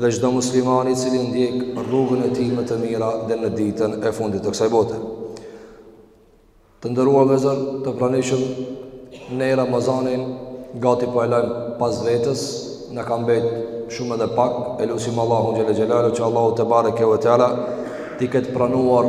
dhe çdo musliman i cili ndjek rrugën e tij më të mirë deri në ditën e fundit të kësaj bote. Të nderuar vëllezër, të pranishëm ne Ramazanin gati po e lajm pas vetes, na ka mbet shumë edhe pak, e lusim Allahun xhele xhelaluhu që Allahu tebareke ve teala t'i ketë pranuar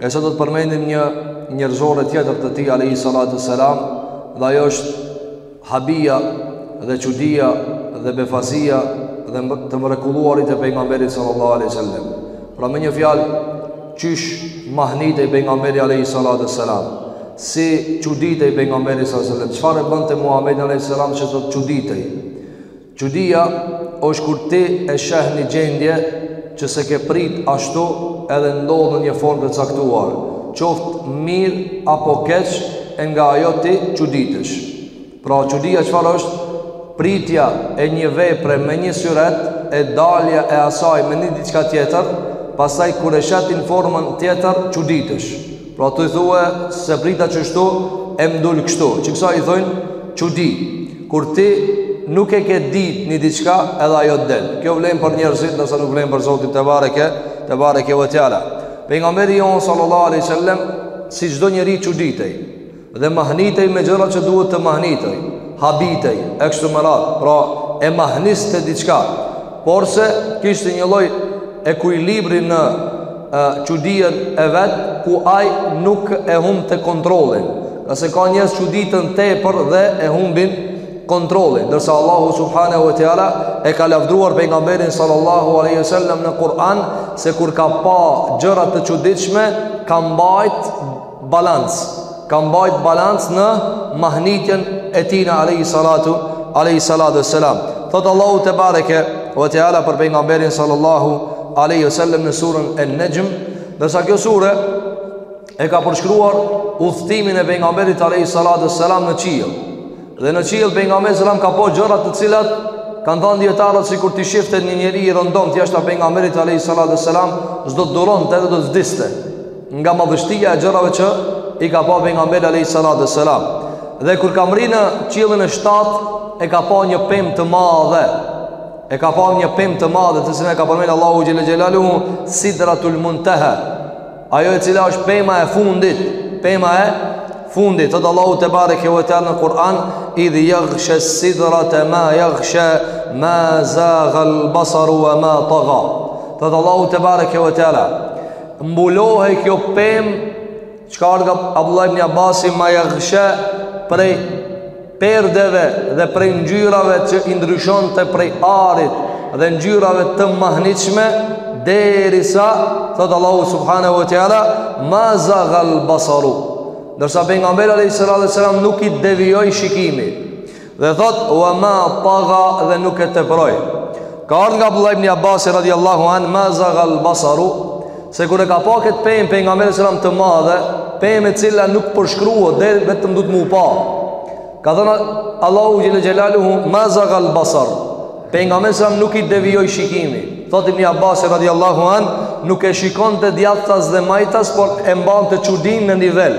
E sot do të përmendim një njerëzore tjetër të tij alayhi salatu selam, dhe ajo është habia dhe çudia dhe befazia dhe të mrekulluarit e pejgamberit sallallahu alaihi wasallam. Pra me një fjalë qysh mahnitej pejgamberi alayhi salatu selam, si çuditej pejgamberi sallallahu alaihi wasallam, çfarë bënte Muhamedi alayhi salam që të çuditej. Çudia është kur ti e sheh një gjendje që s'e ke prit ashtu edhe ndodh në një formë të caktuar, qoftë mirë apo keq e nga ajo ti çuditesh. Pra çudia çfarë është? Pritja e një vepre me një syret e dalja e asaj me një diçka tjetër, pastaj kur e sheh ti në formën tjetër çuditesh. Pra ti thue s'e prita ashtu e m'dul kështu Qi kësaj i thojnë çudi Kur ti nuk e ke dit një diçka edhe ajo të del Kjo vlen për njerëzit ndërsa nuk vlen për Zotin tebareke tebareke ve teala Pejgamberi jonë sallallahu alejhi ve sallem Si çdo njeri çuditej Dhe mahnitej me gjëra që duhet të mahnitej, habitej, e kështu me radhë, pra e mahniste diçka, porse kishte një lloj ekuilibri në çudinë e vet, ku ai nuk e humbte kontrollin, se ka njerëz çuditen tepër dhe e humbin kontrollin, ndërsa Allahu Subhanehu ve Teala e ka lavdëruar pejgamberin sallallahu aleyhi wasallam në Kur'an, se kur ka pa gjëra të çuditshme, ka mbajt balanc ka mbajt balanc në mahnitjen e tij ne alayhi salatu alayhi salatu selam thotë Allahu tebareke ve teala për pejgamberin sallallahu alayhi wasallam në surën an-najm ndërsa kjo sure e ka përshkruar udhëtimin e pejgamberit alayhi salatu selam në qiell Dhe në qiell pejgamberi alayhi selam ka pa gjëra të cilat kanë thanë dijetarët sikur t'i shifte një njeri i rëndomtë jashta pejgamberit alayhi salatu selam s'do të duronte edhe do të vdiste nga madhështia e gjërave që i ka pa pejgamberi alayhi salatu selam. Dhe kur ka mrri në qiellin e 7 e ka pa një pemë të madhe. E ka pa një pemë të madhe të cilën e ka përmendur Allahu xhele xhelaluhu sidratul muntaha. Ajo e cila është pema e fundit Pema e fundit Thotë Allahu tebareke ve teala në Kur'an Idh jagsha sidrate ma jagsha Ma zagal basaru ve ma taga Thotë Allahu tebareke ve teala Mbulohej kjo pemë Çka arga Abdullah ibn Abasi Ma jagsha prej perdeve dhe prej ngjyrave që i ndryshonte prej arit dhe ngjyrave të mahnitshme derisa thot Allahu subhanahu wa taala ma zagal basaru ndërsa pejgamberi alayhi salatu wasalam nuk i devijoi shikimi dhe thot wa ma taga dhe nuk e teproi ka ardhë nga Abdullah ibn Abbasi radhiyallahu an ma zagal basaru Se kur e ka pa këtë pemë pejgamberi a.s. të madhe, pemë e cila nuk përshkruhet dhe vetëm duhet m'u pa. Ka thanë Allahu xhel-le xhelaluhu ma zaga al basar. Pejgamberi a.s. nuk i devijoi shikimi. Thot ibni Abbasi radiallahu an, nuk e shikonte djathtas dhe majtas, por e mbante çudinë në nivel.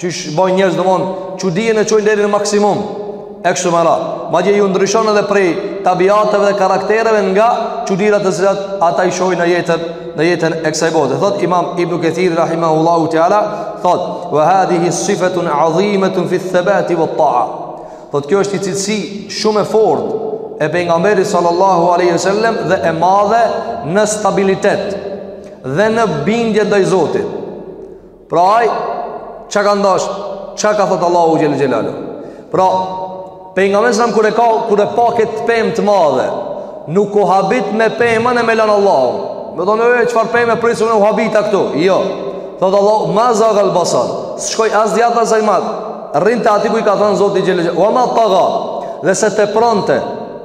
Qysh bajnë njerëz domethënë çudinë e çojnë deri në maksimum E kështu me radhë Madje ju ndryshon edhe prej Tabiateve dhe karaktereve nga çudirat të cilat ata i shohin në jetën e kësaj bote Thot imam Ibnu Kethir Rahimahullahu Teala Thot Vë hadhihi sifetun adhimetun fit thebati vet ta'a Thot kjo është ni cilësi shumë e fortë E pejgamberit sallallahu aleyhi sallem Dhe e madhe në stabilitet Dhe në bindje ndaj zotit Pra ai çka ka ndash, çka ka thënë Allahu xhel-le xhelaluhu. Pra pejgamberi a.s. kur e pa këtë pemë të madhe, nuk u habit me pemën e me lan Allahun. Me thonë e çfarë pemë prit se në u habita këtu. Jo. Thot Allahu ma zagal basar. S'shkoi as djathtas as majtas. Rrinte aty ku i ka thënë Zoti xhel-le xhelaluhu. Wa ma taga. Dhe s'e tepronte.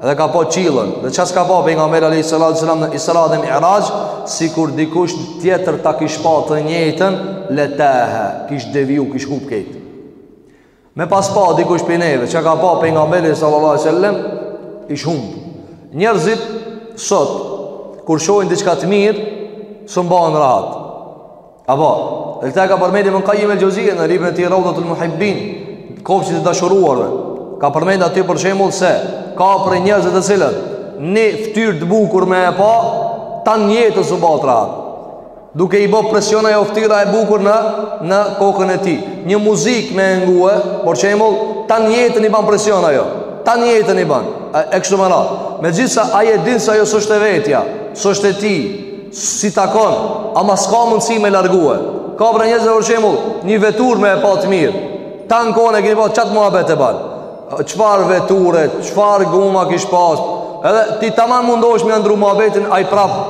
Dhe ka pa qiellin Dhe ça s'ka pa pejgamberi a.s. në Isra dhe Mi'raj Sikur dikush tjetër ta kish pa të njëjtën Lehtë Kish deviju, kish hup krejt Me pas pa dikush prej neve Çka ka pa pejgamberi a.s. Ish humb Njerëzit sot Kur shohin diçka të mirë S'mbahen rahat Apo, e këta e ka përmendë Ibn Kajim el-Xheuzije në librin e tij Raudatul Muhibbin, kopshti i të dashuruarve, ka përmendë aty për shembull se ka prej njerëzve të cilët, një ftyrë të bukur me e pa, tan jetën s'u ba rahat, duke i bo presion ajo ftyra e bukur në, në kokën e tij. Një muzikë me e ngue, për shembull, tan jetën i ban presion ajo, tan jetën i ban, e, e kështu me radhë. Megjithëse ai e din se ajo s'është e vetja, s'është e tij, S'i takon, ama s'ka mundësi me largue. Ka prej njerëzve për shembull, një veturë me e pa të mirë. Tan kohën, kini pa qatë muhabet e ban. Çfar veture, çfar guma kish pas. Edhe ti taman mundosh me ia ndrru muhabetin, ai prapë.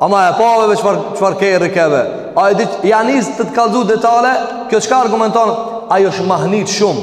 Ama e pave ve çfar, çfar kerri ke ve. A e di, ia nis të të kallzu detale, kjo çka argumenton, ai osht mahnit shumë.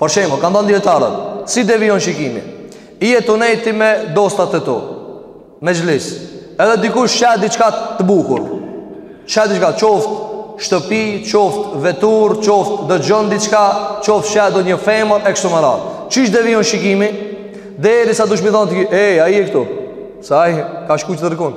Për shembull, kanë thanë dijetarët, si devijon shikimi? Ti je tu nejti me dostat e tu, mexhlis. Edhe dikush shet diçka të bukur. Shet diçka qoftë shtëpi, qoftë veturë, qoftë dëgjon diçka, qoftë shet ndonjë femër e kështu me radhë. Qysh devijon shikimi? Derisa dush m'i thonë ti, ej, ai e këtu. Se ai ka shku tjetërkun.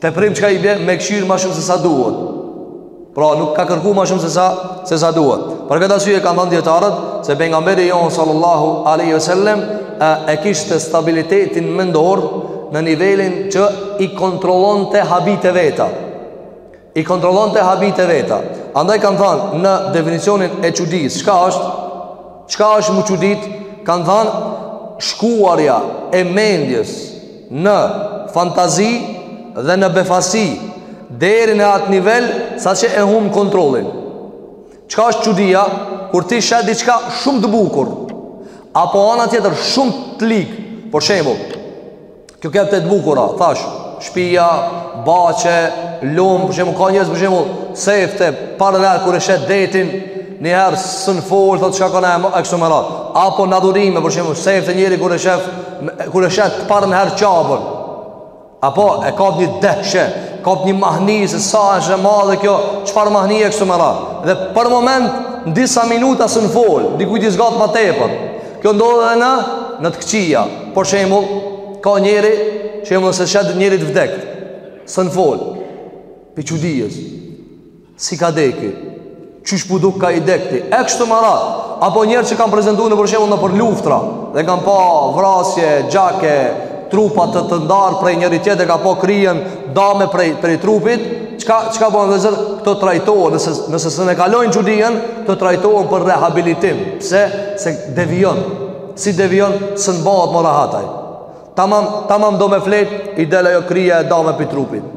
Teprim çka i bje me këshyr ma shumë se sa duhet. Pra nuk ka kërku ma shumë se sa se sa duhet. Për këtë arsye kanë thanë dijetarët se pejgamberi jonë sallallahu alaihi wasallam e, e kishte stabilitetin mendor në nivelin që i kontrollonte habitë e veta. I kontrollonte habitë e veta. Andaj kanë thanë në definicionin e çudisë, çka është? Çka është me u çudit? Kanë thanë shkuarja e mendjes në fantazi dhe në befasi deri në atë nivel sa që e hum kontrollin. Çka është çudia kur ti sheh diçka shumë të bukur apo ana tjetër shumë të ligë, për shembull, kjo ke për të bukura, thash, shpia, baçe, lum, për shembull, ka njerëz për shembull, sefte, parën herë kur e shet detin, Njëherë s'un fol, thotë çka kanë e kështu me radhë Apo në adhurime, për shembull, sefte njeri kur e shef Kur e shef të parën herë Qaben Apo e kap një dehshe Kap një mahni se sa është e madhe kjo Çfarë mahni e kështu me radhë Dhe për moment, në disa minuta s'un fol Dikujt i zgat ma tepër Kjo ndodh edhe në, në të këqija Për shembull, ka njeri Shembull nëse shet njeri të vdekt S'un fol Pej çudies Si ka deki? Qysh po duk ka i dekti? E kështu me radhë. Apo njerëz që kanë prezentu në, për shembull nëpër luftra. Dhe kanë pa vrasje, gjake, trupa të të ndarë prej njëri-tjetrit. Dhe kanë pa kryen dame prej, prej trupit. Çka, çka po në dhe zërë? Të trajtohen. Nëse, nëse s'un e kalojnë çudien, të trajtohen për rehabilitim. Pse? Se devijon. Si devijon, s'un bëhet më rahat ai. Tamam, tamam do me flet, i del ajo krye e dame prej trupit.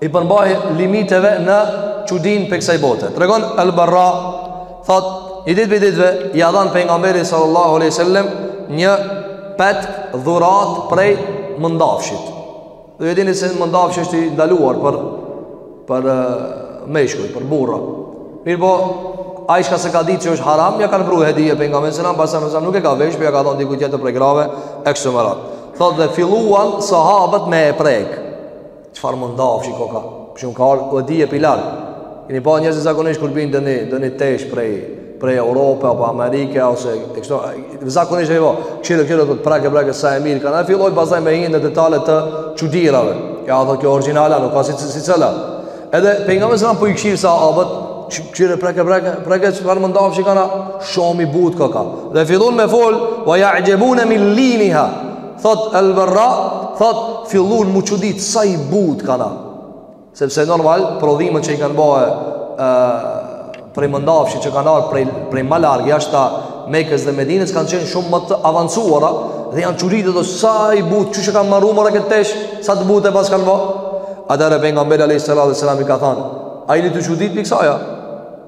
i përmbahej limiteve në çudinë prej kësaj bote. Tregon Al-Barra, thotë, një ditë prej ditëve, ia dhanë Pejgamberit sallallahu aleyhi sallem, një petk dhuratë prej mëndafshit. Dhe e dini se mëndafshi është i ndaluar për, për meshkuj, për burra. Mirëpo, ai çka s'e ka ditë që është haram, ia kanë pru hedije Pejgamberit sallam, Pejgamberi sallam nuk e ka vesh, por ia ka dhonë dikujt tjetër prej grave, e kështu me radhë. Thotë dhe filluan sahabët me e prekë. Çfarë mëndafshi koka? Kush më ka ardhur po di e pilar. Keni pa njerëz zakonisht kur bjen doni doni tesh prej prej Europe apo Amerike ose e kështu zakonisht ajo kështu kështu do ta prekë prekë sa e mirë kanë fillojnë pastaj me hi në detale të çudirave. Ja ato kjo origjinala nuk ka si si cela. Edhe pejgamberi sa po i kshyr sahabët kshyre preke preke preke çfarë mëndafshi kana shumë i butë koka. Dhe fillon me fol wa ya'jabuna min liniha Thot El Bera, thot fillun mu çudit sa i but kana. Sepse normal prodhimet që i kanë bë ë prej mëndafshi që kanë ardhur prej prej më larg jashtë Mekës dhe Medinës kanë qenë shumë më të avancuara dhe janë çuditë o sa i but qysh e kanë maru more këtë tesh sa të butë e paskan bë. Atëherë pejgamberi alayhis salatu wa salam i ka thënë, a jeni tu u çudit prej kësaj a.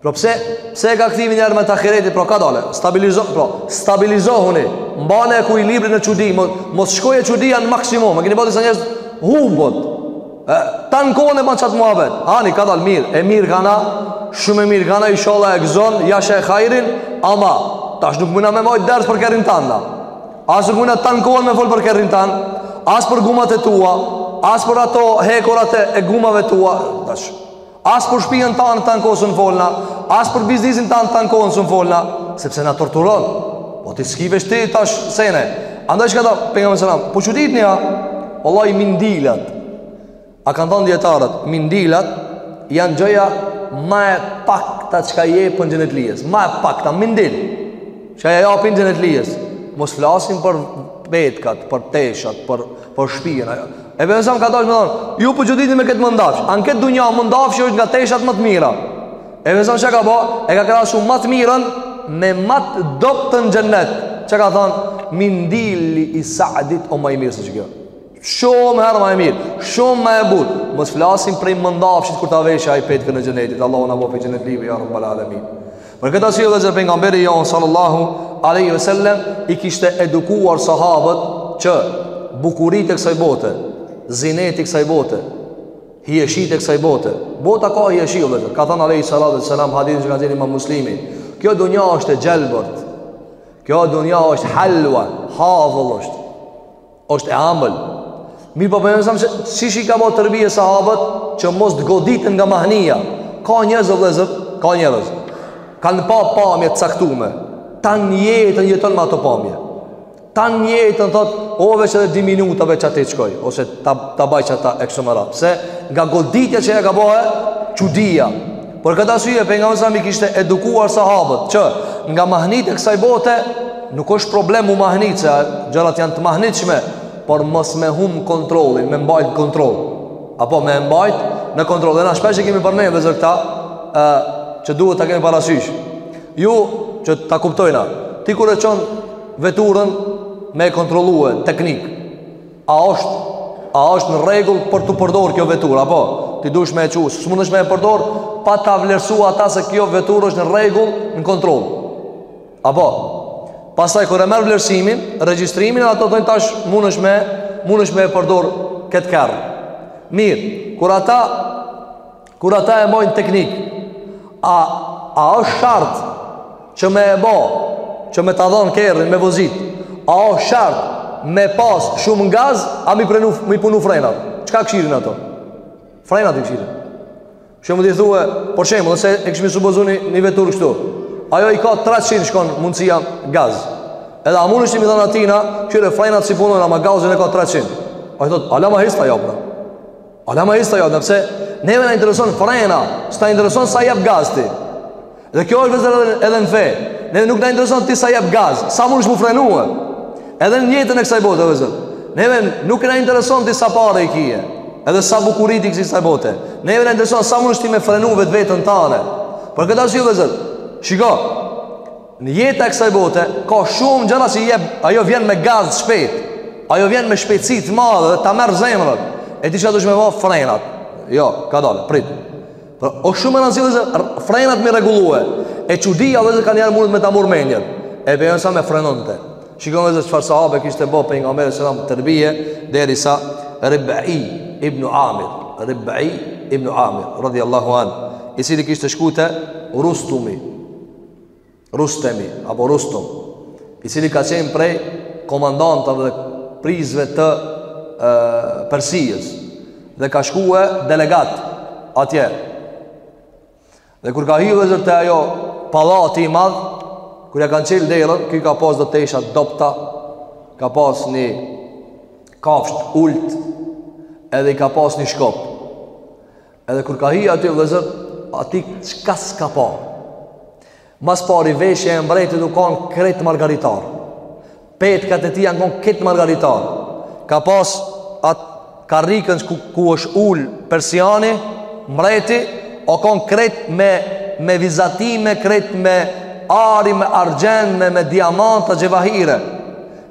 Pra pse, pse e ka kthy menjëherë te ahireti, pra kadale, stabilizo, pra, stabilizohuni, mbane ekuilibrin në çudi, mos, mos shkojë çudia në maksimum, e kini pa disa njerëz humbet, e, tanë kohën e ban qat muhabet, ani, kadale, mirë, e mirë kana, shumë e mirë kana, inshallah e gëzon, ja sheh hajrin, ama, tash nuk muna me majtë ders për kerrin tand a. As nuk muna tanë kohën me folë për kerrin tan, as për gumat e tua, as për ato hekurat e gumave tua, da As për shpijën tane tanë kohën s'un folna, as për biznisin tanë tanë kohën së në folna, sepse na torturon. Po ti s'ki veç ti tash sene. Andaj çka tha pejgamberi alejhi selam, po çuditni a, vallahi mindilat, a kanë thonë dijetarët, mindilat janë gjëja ma e pakta çka jepen xhenetlijes. Ma e pakta, mindil, çka ja japin xhenetlijes. Mos flasim për petkat, për teshat, për Për shpijen a jo. Pejgamberi alejhi selam ka dashur me thonë, ju po çuditni me këtë mundafsh. A n'këtë dunja mundafshi është nga teshat më të mira. Pejgamberi alejhi selam çka ka bë, e ka krahasu më të mirën me më të dobtën n'xhennet. Çka ka thonë? Mindili i Saadit o më i mirë se kjo. Shumë herë më e mirë, shumë më e butë. Mos flasim prej mundafshit kur ta vesh ai petkën e xhenetit. Allahu na bëftë xhenetli ya rabbal alamin. Për këtë arsye vëllezër pengamberi jonë sallallahu aleyhi ve sellem i kishte edukuar sahabët që bukuritë e kësaj bote, zinet e kësaj bote, hijeshitë e kësaj bote. Bota ka hijeshi, vëllezër, ka thënë aleyhis salatu ves selam, hadith që ka nxjerrë imam Muslimi. Kjo dunja është e gjelbërt, kjo dunja është hulva, havëll është. është e ambël Mirëpo pejgamberi alejhi selam se qysh i ka bo terbije sahabët Që mos të goditen nga mahnia Ka njerëz vëllezër Ka njerëz Kanë pa pamje të caktume Tanë jetën jeton me ato pamje Tanë jetën thot O veç edhe dy minuta veç aty t'shkoj Ose ta, ta baj qata e kështu me radhë Pse nga goditja që ja ka bo çudia Për këtë arsye pejgamberi salam i kishte edukuar sahabët që nga mahnit e kësaj bote nuk është problem me u mahnit se gjërat janë të mahnitshme, por mos me hum kontrollin, me mbajt kontroll. Apo me mbajt në kontroll. Dhe na shpesh e kemi përmendur vllezër këta ë që duhet ta kemi parasysh. Ju që ta kuptojna. Ti kur e çon veturën me e kontrollue teknik. A është a është në rregull për t'u përdor kjo veturë apo ti duhesh me e çu, s'mundesh me e përdor pa ta vlerësuar ata se kjo veturë është në rregull në kontroll. Apo pastaj kur e merr vlerësimin, regjistrimin ato thonë tash mundesh me mundesh me e përdor këtë kerr. Mirë, kur ata Kur ata e bojnë teknik, a, a është shart që me e bo, që me ta dhonë kerrin, me vozit, a është shart me pas shumë gaz, a me i, prenu, me i punu frenat? Çka kshyrin ato? Frenat i kshyrin. Shembull i thue, për shembull, nëse e kishim supozu një, një veturë kështu, ajo i ka 300 shkon mundësia gaz. Edhe a mundesh ti me i thonë atyne, kshyre frenat s'i punojnë, ama gazin e ka 300. Ai thotë, ala ama hiç s'ta japna, Ala ama hiç s'ta jo, pse neve na intereson frena, s'na intereson sa jep gaz ti. Dhe kjo është vllezër edhe, edhe në fe. Neve nuk na intereson ti sa jep gaz, sa mundesh me frenue. Edhe në jetën e kësaj bote vllezër. Neve nuk na intereson ti sa pare i kije. Edhe sa bukuritë e kësaj bote. Neve na intereson sa mundesh ti me frenu vetveten tane. Për këtë arsye vllezër. Shiko. Në jetën e kësaj bote ka shumë gjëra që jep, ajo vjen me gaz të shpejtë. Ajo vjen me shpejtësi të madhe dhe ta merr zemrën. E ti çfarë do me va frenat? Jo, kadalë, prit. Po o shumë na zgjidhë se frenat me i rregullue. E çudia edhe kanë janë mund me ta marr mendjen. E bon sa me frenonte. Shikoni edhe çfarë sahabe kishte bë pejgamberi sallallahu alajhi wasallam terbije derisa Rabi ibn Amir, Rabi ibn Amir radhiyallahu an, i cili kishte shkuar te Rustumi, Rustemi, apo Rustum, i cili ka qenë prej komandantave dhe prijësve të e, Persijës, dhe ka shkue delegat atje. Dhe kur ka hi vllezër te ai pallati i madh, kur ia kanë çelë derën, ky ka pas do tesha t'dobta, ka pas një kafshë t'ult, edhe i ka pas një shkop. Edhe kur ka hi aty vllezër, aty çka s'ka pa. Mas pari veshje e mbretit u kanë krejt margaritar. Petkat e tij janë kanë krejt margaritar. Ka pas atë karrikën ku, ku është ulë persiani, mbreti, u kanë krejt me, me vizatime, krejt me ari, me argjend, me, me diamanta, xhevahire.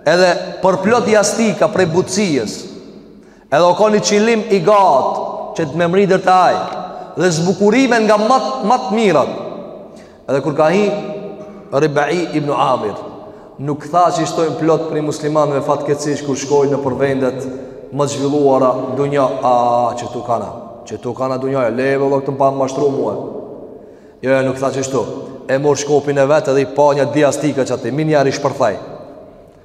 Edhe përplot jastëka prej butësisë, Edhe o kon një qilim i gatë Që me mbrri deri te aj Dhe zbukurime nga ma t', ma t'mirat Edhe kur ka hi Ribai ibn Amir Nuk tha qysh thojnë plot prej muslimanëve fatkeqësisht kur shkojnë nëpër vendet ma t'zhvilluara dunja A qitu kana Qitu kana dunja e leve dhe këtë më panë mashtru mue Jo, nuk tha qishtu E mor shkopin e vet edhe i pa nja dy jastika qaty Menjëherë i shpërthaj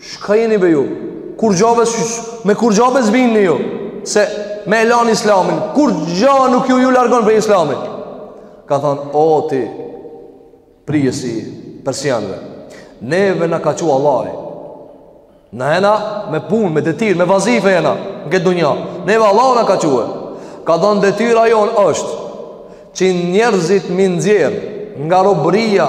Shka jeni be ju? Kurgja be, me kurgja be s'bini ju? Se me e lan islamin, kurgja nuk ju ju largon prej islamit? Ka thonë, o ti, prijësi i persianve, neve na ka çu Allahi, na jena me punë, me detyrë, me vazife jena, në këtë dunja, neve Allahi na ka çu. Ka thonë, detyra jonë është, që njerëzit me i nxjerr, nga robëria,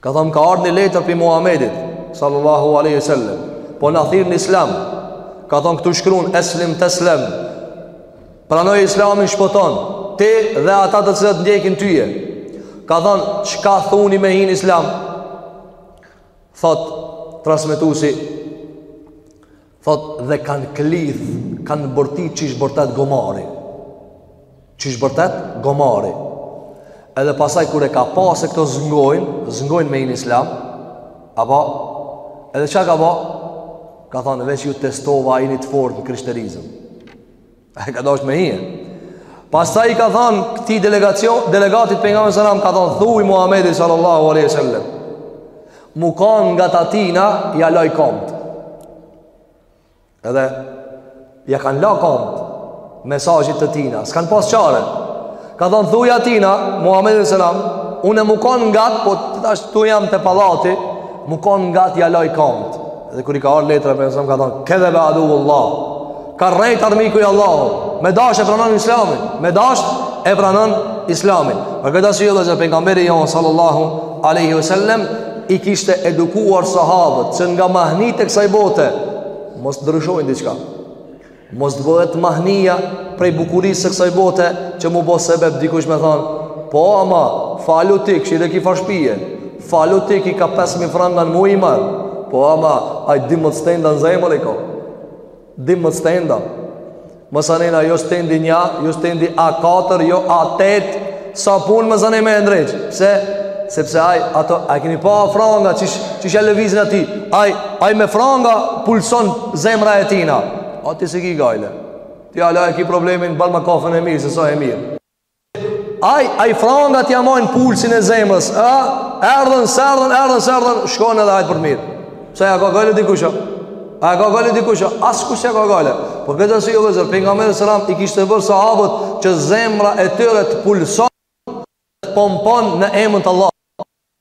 Ka thonë ka ardhë një letër prej Muhamedit sallallahu alaihi wasallam, po na thirr në Islam. Ka thonë këtu shkruan Eslim Teslem. Pranoje Islamin shpëton ti dhe ata të cilët ndjekin tyje. Ka thonë çka thuni me hi n'Islam? Thot transmetuesi Thot dhe kanë klith, kanë bërti qysh bërtet gomari. Qysh bërtet gomari. Edhe pastaj kur e ka pa se këto s'ngojnë, s'ngojnë me hi n'islam, apo, edhe ça ka ba, ka thonë veç ju testova a jeni të fortë në krishterizëm. E ka dashtë me hi. Pastaj i ka thanë këtij delegacion, delegatit të Pejgamberit alejhi selam, ka thanë thuj Muhammedit sallallahu aleyhi sallam. M'u konë ngat atina, ja laj komët. Edhe, ja kanë la komët, mesazhit të tina, s'kanë pas çare. Ka thonë thuj atina, Muhammedit alejhi selam, unë e m'u konë ngat, po tash ktu jam te pallati, m'u konë ngat ja laj kamët. Dhe kur i ka ardh letra, Pejgamberi alejhi selam ka thonë, kedhebe aduullah, ka rrejt armiku i Allahut, me dasht e pranon islamin, me dasht e pranon islamin. Për këta si jëllë që Pejgamberi jonë, sallallahu aleyhi ve sellem, i kishte edukuar sahabët, që nga mahnitë e kësaj bote, mos të ndryshojnë diçka. Mos të bëhet mahnia prej bukurisë së kësaj bote që mu bo sebeb dikush me thonë, po ama, falu ti, kshyre ky far shpije, falu ti, ky ka 5.000 franga n'muj i merr, po ama, ai dymdhet stenda në zemër i ko, dymdhet stenda, masanejna, jo stendi nja, jo stendi A4, jo A8, Sa punë masanej me e ndreq Pse? Sepse aj, ato, a e keni pa franga Qysh, qysh e lëvizin ati Aj, aj me franga pulson zemra e tina A ti s'e ki gajle Ti ala e ki problemin Banma kafen e mirë se s'o e mirë Aj, aj frangat ia majnë pulsin e zemrës A, erdhen, s'erdhen, erdhen, s'erdhen Shkon edhe aj për të mirë Pse, ja ka ngallë dikush? A ja ka ngallë dikush? Askush s'ja ka ngallë. Po vetëm se, o vëllezër, pejgamberi sallallahu alajhi wasallam i kishte bërë sahabët që zemra e tyre të pulson, të pompon me emën të Allahut.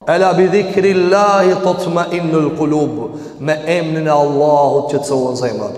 Ela bi dhikrillahi tatma'innul qulub. Me emrin e Allahut qetësohen zemrat.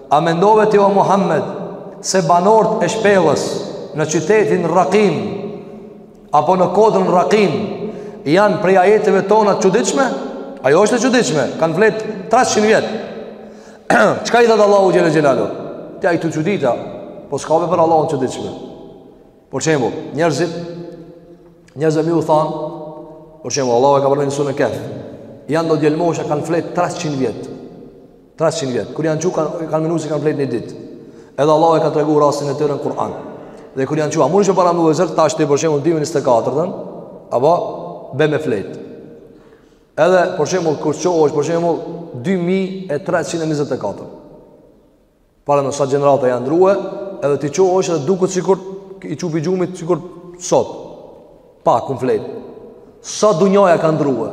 A mendove ti o Muhammed se banorët e shpellës në qytetin Rakim apo në kodrën Rakim janë prej ajeteve tona të çuditshme? Ajo është e çuditshme, kanë flet 300 vjet. Çka i thotë Allahu xhela xhelalu? Ty o të çudit ajo, po s'ka vepër për Allahun të çuditshme. Për shembull, njerëzit njerëzve me ju than, për shembull, Allahu e ka përmen në suren Kehf. Janë do djelmosha kanë flet 300 vjet. 300 vjet. Kur janë çu, kanë menu se kanë flet një ditë. Edhe Allahu e ka tregu rastin e tyre në Kur'an. Dhe kur janë çu, a mun me paramendu, vllezër, tash ti për shembull dy mijë e 24-ën, a po bjen me flet. Edhe për shembull kur çohesh për shembull 2324. Paramendo sa gjenerata janë ndrru, edhe ti çohesh edhe duket sikur i çu pi gjumit sikur sot. Pak kum flet. Sa dunjaja ka ndrru.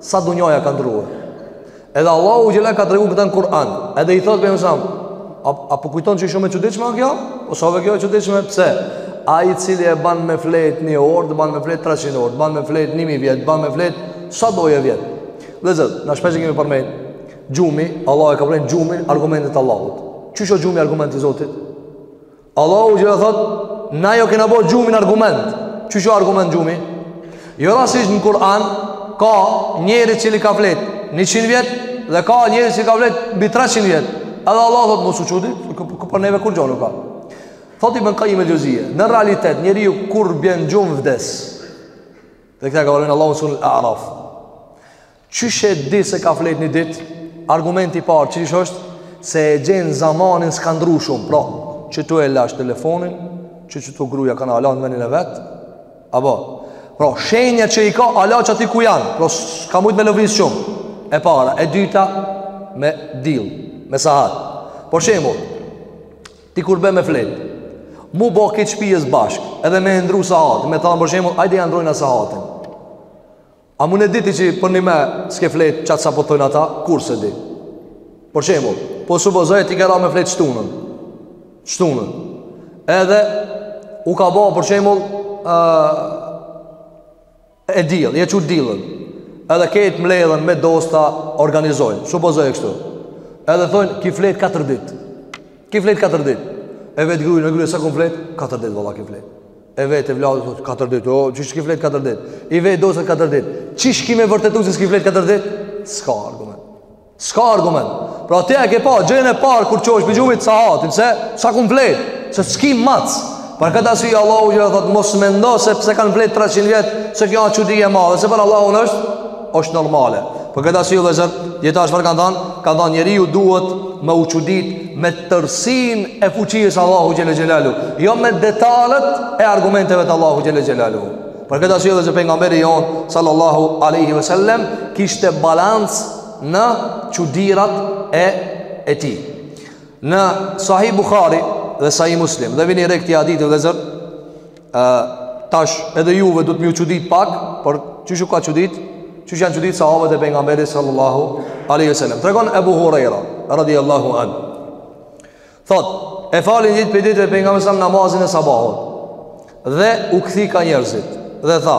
Sa dunjaja ka ndrru. Edhe Allahu xhela ka tregu këtë në Kur'an. Edhe i thotë pejgamberit s.a.s., a po kujton që është shumë e çuditshme kjo? Po s'o kjo e çuditshme, pse? Ai i cili e ban me flet një orë, ban me flet 300 orë, ban me flet 1000 vjet, ban me flet sa do vjet. Vllezër, na shpesh e kemi përmend gjumi, Allahu e ka përmen gjumin argument i Allahut. Qysh o gjumi argument i Zotit? Allahu xhele thot Na ju kena bo gjumin argument Qysh o argument gjumi? Jo rastësisht në Kur'an Ka njeri i cili ka flet 100 vjet Dhe ka njeri i cili ka flet mbi 300 vjet Edhe Allah thot mos u çudit Për neve kurgjo nuk o Thot i bën kai me gjëzije Në realitet njeriu kur bjen n'gjumë vdes Dhe këta ka përmen Allahu në suren Araf Qysh e di se ka flet një dit Argumenti i parë çili është Se e gjenë zamanin s'ka ndru shumë Pra Qatu e lash telefonin Që qatu gruja ka qenë hala në venin e vet Apo Pra shenja që i ka hala qaty ku janë Pra s'ka mujt me lëviz shumë E para E dyta Me dill Me sahat Për shembull Ti kur bjen me flet M'u bo këta t'shpijes bashk Edhe me e ndru sahatin Me than për shembull Hajde ja ndrojna sahatin A mund e dit ti që përnime s'ke fletë qaq sa po thojnë ata, kurrë s'e di. Për shembull, po supozojmë ti ke ra me fletë shtunën. Shtunën. Edhe u ka bo për shembull e dillë, je çu dillën. Edhe këta mledhen me dosta, organizojnë. Supozojmë kështu. Edhe thonë, ki fletë katër ditë. Ki fletë katër ditë. E vetë grujnë, e gru, sa kum fletë? Katër ditë, vëlla ki fletë. E vet evladin, thotë, katër ditë, o, qysh ki fletë katër ditë? I vet dostët katër ditë. Qysh ki me vërtetu se ki fletë katër ditë? S'ka argument. S'ka argument. Pra ti e ke pa, gjëjën e parë kur çohesh pi gjumit sahatin, se sa ke fletë, se s'ki matë. Për këtë arsye, Allahu xhele, thotë, mos mendo se pse kanë fletë 300 vjetë, se kjo â çudi e madhe, se për Allahun është, është normale. Për këtë arsye vëllazër, dijetarët çfarë kanë thënë? Kanë thënë njeriu duhet me u çudit me tërësinë e fuqisë Allahut xhele xhelaluhu, jo me detalet e argumenteve të Allahut xhele xhelaluhu. Për këtë arsye vëllazër pejgamberi jonë sallallahu alaihi wasallam kishte balancë në çudirat e tij. Në Sahih Buhari dhe Sahih Muslim, dhe vini re ktij hadithi vëllazër, Ë tash edhe juve do t'mi ju çudit pak, por si s'ju ka çudit? U janë çudit sahabët e pejgamberit sallallahu alaihi wasallam. Tregon Ebu Hurejra radiallahu anh. Thot, e fali nji ditë pi ditëve pejgamberi sallallahu namazin e sabahut. Dhe u kthy ka njerëzit dhe tha,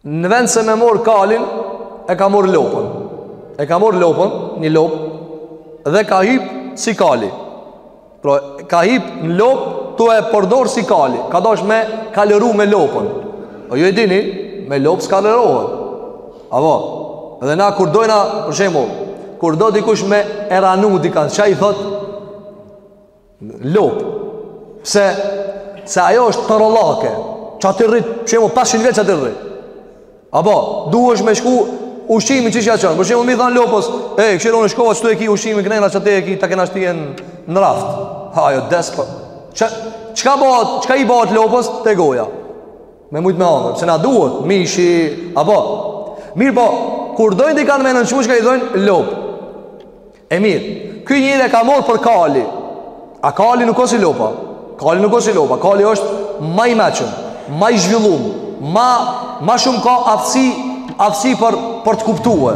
Në vend se me mor kalin, e ka mor lopën. E ka mor lopën, një lop dhe ka hip si kali. Pra ka hip në lop, tu e përdor si kali. Ka dash me kalëru me lopën. O ju e dini, me lop s'ka lërohet. Apo, edhe na kur dojna, për shembull, kur do dikush me e rrëxu dikan, çka i thot? Lop. Pse? Se ajo është torollake. Qaty rrit, për shembull 500 vjet qaty rrit. Apo, duhesh me shku ushqimin qysh ja çon. Për shembull, me i than lopës, "Ej, kshyr unë shkova qitu e ki ushqimin këndejna qaty e ki, ta kena shti në raft." Ha, ajo des po. Ç'a çka bëhet, çka i bëhet lopës te goja? Me mujt me ngranë, se na duhet mishi, apo. Mirëpo, kur dojnë dikan me nënçmu çka i thojnë lop. E mirë, ky njeri e ka morë për kali. A kali nuk është si lopa? Kali nuk është si lopa. Kali është ma i meçëm, ma i zhvillum, ma, ma shumë ka aftësi, aftësi për, për të kuptue,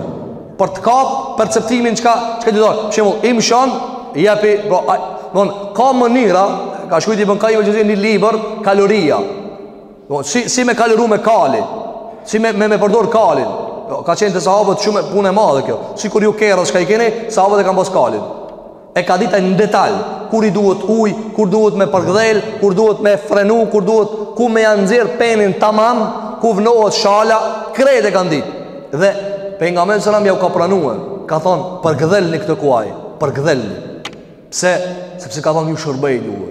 për të kap perceptimin çka, çka të dojë. Shemull, i mshon, jepi, po, a, non, ka mënyra, ka shkrujt Ibn Kajjim Xhevzi një libër, kalorësia. Si si me kalëru me kalin, si me me, me e përdor kalin. Ka qenë te sahabët shumë punë e madhe kjo. Sikur ju kerrat çka i keni, sahabët e kanë pas kalin. E ka dit në detaj kur i duhet ujë, kur duhet me përgdhel, kur duhet me frenu, kur duhet ku me jav nxjerr frenin tamam, ku vnohet shala, krejt e kanë dit. Dhe pejgamberi sallallahu alajhi wasallam ja u ka pranuar, ka thonë përgdhelni këta kuaj, përgdhelni. Pse? Sepse ka thonë ju shërbejnë juve.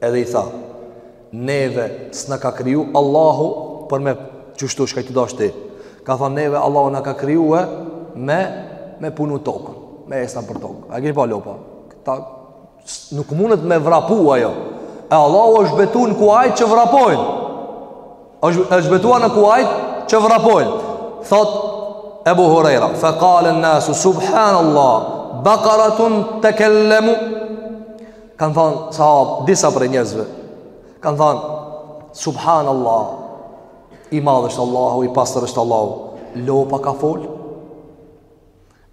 Edhe i tha, neve s'na ka kriju Allahu për me qështu shka je tu dashtë. Ka thonë, neve Allahu na ka kriju e me, me punu tokën, me esna për tokën. A e ke pa lopa? Tha, nuk mundet me vrapu ajo. E Allahu është betu në kuajt që vrapojnë. është, është betua në kuajt që vrapojnë. Thotë, Ebu Hurejra, fe kalen-nasu, subhanallah, bakaratun tekellemu, Kanë thënë sahab disa prej njerëzve. Kanë thënë subhanallahu i madh është Allahu, i pastër është Allahu. Lopa ka fol.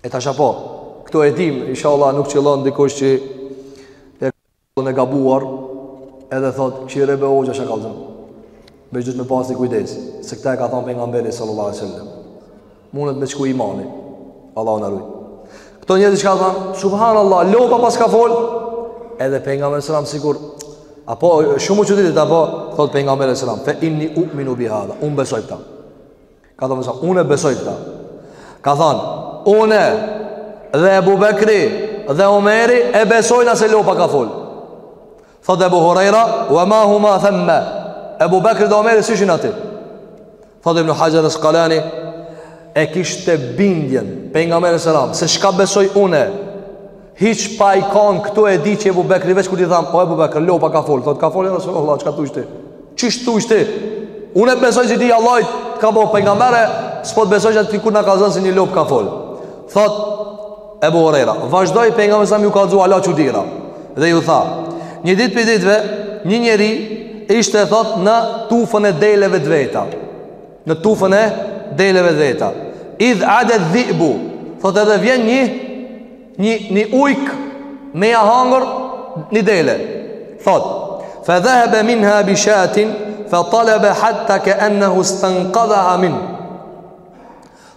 E tash apo, këto e dim, inshallah nuk qillon dikush që e kupton gabuar, edhe thot, kqyre bre hoxha çka kallzon. Me u dasht me pas një kujdes, se këta e ka thonë pejgamberi sallallahu alaihi sallam. Mundet me shku imani Allahu na rujt Këta njerëz çka thanë, subhanallahu, lopa paska fol, edhe pejgamberi sallallahu alajhi wasallam sikur a po shumë u çuditët a po thot pejgamberi sallallahu alajhi wasallam, "Fa inni u'minu bi hadha." Unë besoj këtë. Ka thënë sa unë besoj këtë. Ka thënë, "Unë dhe Abu Bekri dhe Omeri e besojna se lopa ka fol." Thot Abu Huraira, "Wa ma huma thamma." Abu Bekri dhe Omeri s'ishin aty. Thotë Ibn Hajar al-Asqalani e kishte bindjen pejgamberi sallallahu alajhi wasallam se çka besoj unë hiç pa kon këtu e di që Abu Bekri veç kur t'i tham o Abu Bekr lopa ka fol thotë ka fol ja Rasulullah çka thush ti çish thush ti unë besoj se ti Allahi t'ka bo pejgamber e s'po të besoja ti kur na kallzon se një lop ka fol Thot Ebu Hurejra Vazhdoi pejgamberi sam ju kallxu çudira Dhe ju tha Një dit prej ditve Një njeri ishte thot në tufën e deleve të veta Në tufën e deleve të veta Idh adet dhibu Thot edhe vjen një Një, një ujk Me ja hangër një dele Thot Fe dhehebe min ha bishatin Fe talebe hatta ke ennehu stenkadhaha minh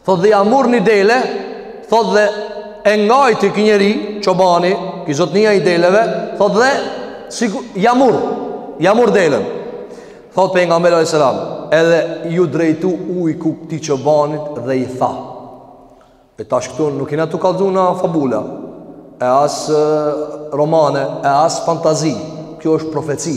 Thot dhe ja murr një dele Thot dhe e ngajti ky njeri Qobani, ky zotnia i deleve Thot dhe si, ja murr Ja murr delen Thot pejgamberi a.s. Edhe ju drejtu ujku këtij qobanit dhe i tha E tash këtu nuk jena tu kallzu fabula E as romane E as fantazi Kjo është profeci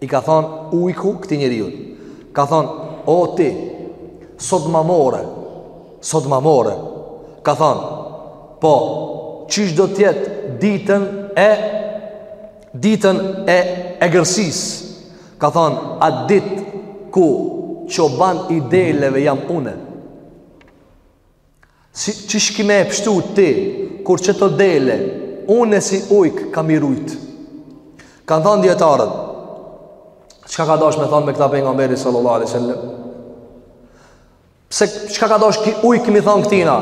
I ka thon ujku këtij njeriut. Ka thon o ti sot ma more. Sot ma more. Ka thon po çish do të jet ditën e ditën e egërsis. Ka thon a dit kur çoban i deleve jam unë. Si qysh ki me e pshtu ti, kur që to dele, unë si ujk kam i rujtë. Kanë thanë dijetarët, çka ka dash me thanë me këta pejgamberi sallallahu alai sallam? Pse çka ka dash ky ujk m'i thanë këtina?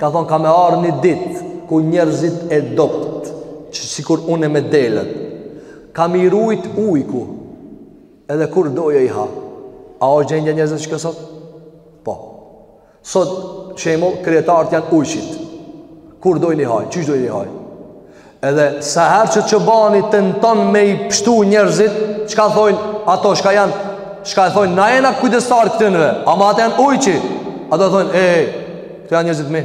Ka thanë ka me ardh një ditë, kur njerëzit e dobët, që sikur unë me delët, ka m'i rujtë ujku, edhe kur do i ha. A osht gjendja njerëzit qe kjo sot? Po. Sot, shemull, kryetarët janë ujqit. Kur dojnë i hajnë, qysh dojnë i hajnë. Edhe sa herë që çobani tenton me i pshtu njerëzit, çka thojnë ato, çka janë, çka thojnë, na jena kujdestarë këtynve, ama ato janë ujqit. Ato thojnë, e, e, këto janë njerëzit e mi.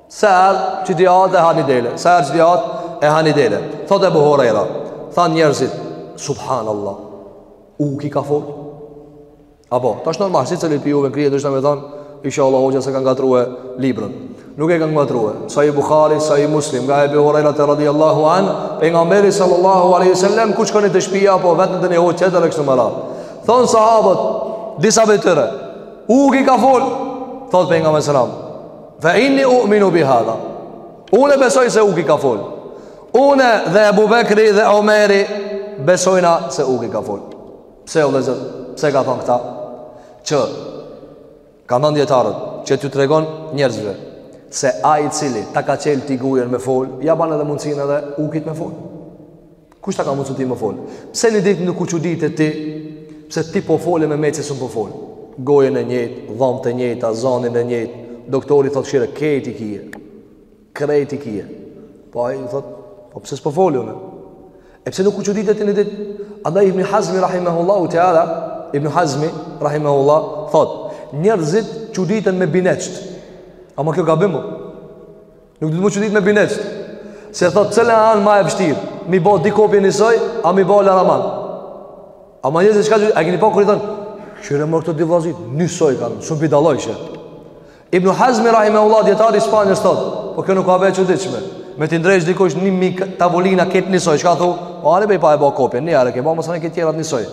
Sa herë që t'i hahet e han ni dele. Sa herë që t'i hahet e han ni dele. Thot Ebu Hurejra. Than njerëzit, subhanallah. Uki ka fol. A po, tash normal secili pi juve n'kryet është me thon, inshallah hoxha s'e ka ngatrru librin. Nuk e ka ngatrru. Sahih Buhari, Sahih Muslim, nga Ebu Hurejrete radiallahu anh, pejgamberi sallallahu alaihi wasallam kush kanë te shtëpia apo vetëm te një hoxhë tjetër kështu me radhë. Thon sahabët, disa prej tyre. Uki ka fol. Thot pejgamberi sallallahu Fa inni u'minu bi hadha. Unë besoj se Uki ka fol. Unë dhe Ebu Bekri dhe Omeri besojna se Uki ka fol. Pse o vëllazër? Pse ka thon këta? Çka kan thon dijetarët, që t'ju tregon njerëzve se ai i cili ta ka çel ti gojën me fol, ja ban edhe mundsinë edhe Ukit me fol. Kush ta ka mundësu ti me fol? Pse një ditë nuk u që ditë ti? Pse ti po fol e memeci s'un po fol? Gojën e njëjtë, dhamët e njëjtë, a zanin e njëjtë. Doktori thotë qyre, krejt i kije. Krejt i kije. Po ai thotë, po pse s'po fol unë? E pse nuk u çudite ti një ditë? Andaj Ibn Hazmi, Rahimehullahu Teala, Ibn Hazmi, Rahimehullah, thotë, njerëzit çuditen me bineqtë. Ama kjo gabim o? Nuk do me u çudit me bineqt. Se thot cila asht ma e vështirë, m'i bo dy kopje njësoj, a m'i bo laraman. Ama njerëzit çka a keni pa kur i thon? Qyre mor këto dy vllaznit, njësoj kanë, s'un p'i dallojshe. Ibn Hazm rahimahullah dijetar i Spanjës thot, po kjo nuk â e çuditshme. Me t'i ndreq dikush një mijë tavolina krejt njësoj, çka thu? Po ani be po e bo kopje, ni herë e ka ba masanej këto tjerat njësoj.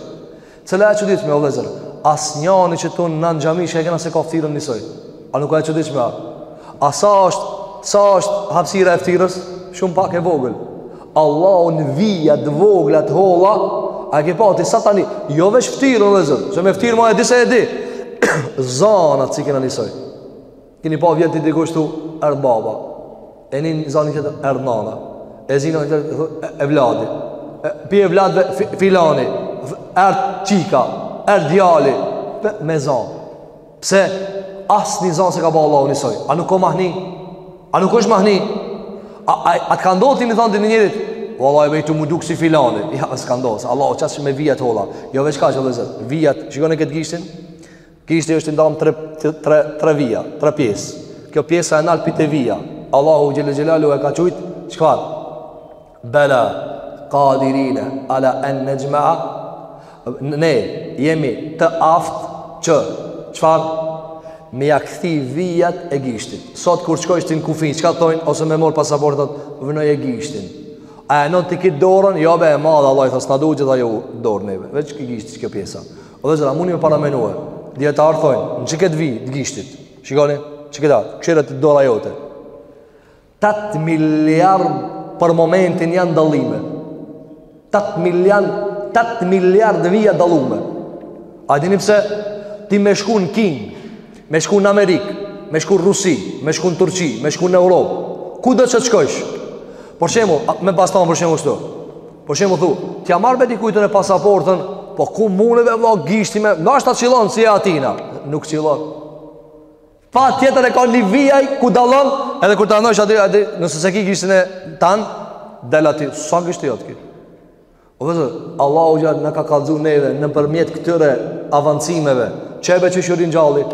Cila e çuditshme o vëllezër, asnjani qetu në xhami që jena s'e ka ftyrën njësoj. A nuk o e çuditshme? A sa është, sa është hapësira e ftyrës? Shumë pak e vogël. Allahu në vija të vogla të holla, a ke pa ti sa tani? Jo veç ftyrën o vëllezër, se me ftyrë ma e di se e di. Zanat s'i kena njësoj. Keni pa vjen ti dikush thu erdh baba. E nin zanin që erdh nana. E zina që e vladi. E, pi e vlad filani. Erdh çika, erdh djali me zan. Pse as ni zan s'e ka ba Allahu nisoj. A nuk o mahni? A nuk është mahni? A, a, a të ka ndodh ti me i thonë të një njerit? Valla e vejtu m'u duk si filani. Ja, s'ka ndodh. Allahu qasë që me vija t'holla. Jo veç kaq vllezër. Vijat, shikone këtë gishtin? Gishti është i ndamë tre, tre, tre vija, tre pjesë. Kjo pjesa e nalt për të vija. Allahu Xhel-le Xhelaluhu e ka qujtë, çfarë? Bela, kadirine, ala en nexhmea. Ne jemi të aftë që, çfarë? Me ja kthy vijat e gishtit. Sot kur shkojsh ti në kufi, çka thojnë, ose me marrë pasaportat, vënoje gishtin. A e vnon ti krejt dorën, jo be e madhe, Allahi thotë, na do gjitha jo dorë neve, veç këtë gisht që kjo pjesa. O vllezër, a mundi me paramenu, e dijetarët thojnë, në qëkëtë vijë të gishtit, shikoni, që këta, këshirët te dora jote, 8 miliard për momentin janë dallime, 8 miliard, 8 miliard vijë e dallume, a dini pëse, ti me shku në Kinë, me shku në Amerikë, me shku në Rusi, me shku në Turqi, me shku në Europë, kudo që të shkojsh, për shembull, me pas thonë për shembull, Për shembull thu, t'ja marr me dikujtna pasaportën, po ku munet vlla gishti jem, nashta qillon si e atina? Nuk qillon. Patjetër e ka një vijë ku dallon, edhe kur ta vnojsh aty, aty nëse s'e ki gishtin e tand, del aty, s'o gishti jot ky? O vllezër, Allahu gjatë na ka kallzu neve nëpërmjet këtyre avancimeve, qe be qysh u ringjallët?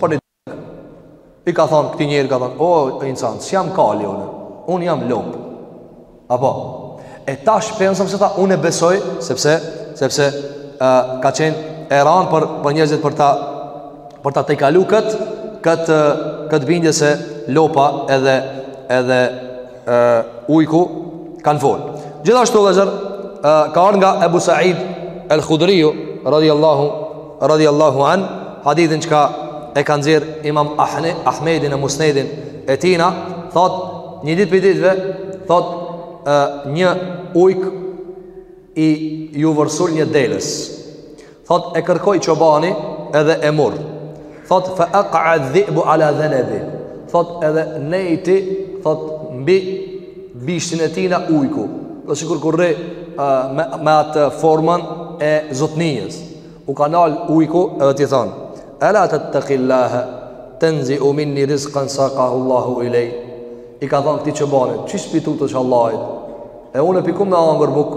Po një dikë, i ka thonë këtij njerit, ka thonë, o, o insan, s'jam kali, unë, unë jam lopë. Apo, e tash besom se ta, unë e besoj, sepse, sepse, e, ka qenë e ranë për, për njerëzit për ta, për ta tejkalu këtë, këtë, këtë bindje se lopa edhe, edhe, ujku kanë fol. Gjithashtu vllezër ka ardhur nga Abu Sa'id al-Khudri radhiyallahu radhiyallahu an hadithin që e ka nxjerr Imam Ahne, Ahmedi në Musnedin e tina, thot një ditë prej ditëve thot e, një ujk iu vërsul një deles. Thot e kërkoi çobani edhe e mor. Thot fa aqa dhibu ala dhanabi. Thot edhe nejti thot mbi bishtin e tina ujku. Dhe sikur kur rri me, me atë formën e zotnijës. U ka nal ujku edhe t'i thon. Ela tetekillaha tenziu minni rizkan sakahullahu ilej. I ka thon këtij çobani, qysh s'pi tutesh Allahit. E unë po kam me hangër bukë.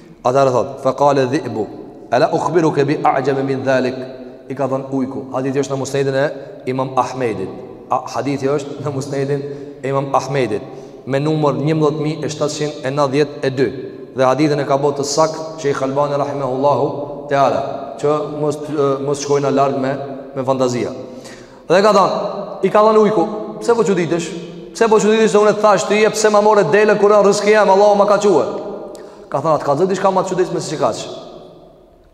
Atëherë thot, fe kale dhibu, ela ukhbiruke bi a'gjebe min dhalik, i ka thënë ujku. Hadithi është në musnedin e imam Ahmedit. A, hadithi është në musnedin e imam Ahmedit, me numër 11792. Dhe hadithin e ka bo të saktë shejh Albani rahimehullahu teala, që mos, mos shkojna larg me, me fantazia. Dhe ka thënë, i ka thënë ujku. Pse po çuditesh? Pse po çuditesh se unë të thash ty e pse ma more delen kur o rizku jem, Allahu ma ka çue. Ka thënë, a të kallxoj diçka ma të çuditshme se kaq.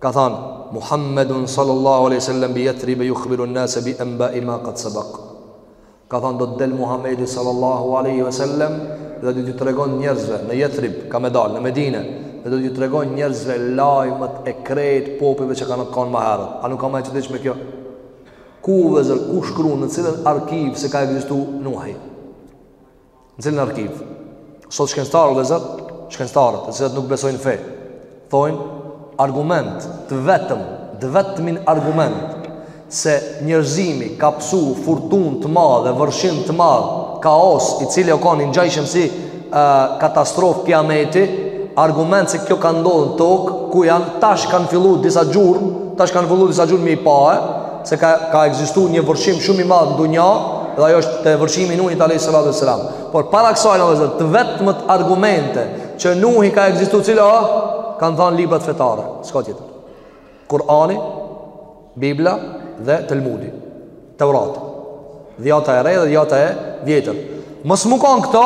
Ka thënë, Muhammedun sallallahu alaihi wasallam bi yatrib yukhbiru an-nas bi anba ma qad sabaq. Ka thënë do të del Muhammedi sallallahu alaihi wasallam dhe do t'ju tregon njerëzve në Yatrib, ka me dal në Medinë, dhe do t'ju tregon njerëzve lajmet e krejt popujve që kanë kon ma herët. A nuk o ma e çuditshme kjo? Ku o vëllezër ku shkruan në cilën arkiv se ka ekzistu Nuhi? Në cilën arkiv? Sot shkencëtarët vëllezër, shkencëtarët, të cilët nuk besojnë fe, thonë argument të vetëm, të vetmin argument se njerëzimi ka pësu furtun të madhe, vërshim të madhe, kaos i cili u kon i ngjajshëm si katastrofë kijameti, argument se kjo ka ndodhë në tokë, ku janë, tash kanë fillu disa gjurmë, tash kanë fillu disa gjurmë me i pa, se ka, ka ekzistu një vërshim shumë i madh në dunja, dhe ajo është te vërshimi i Nuhit alejhi salatu ve selam. Por para kësaj vëllezër, të vetmet argumente, që Nuhi ka ekzistu cila, kanë qenë librat fetare, s'ka tjetër. Kur'ani, Bibla dhe Talmudi, Teurati. Dhjata e re dhe dhjata e vjetër. Mos me kanë këto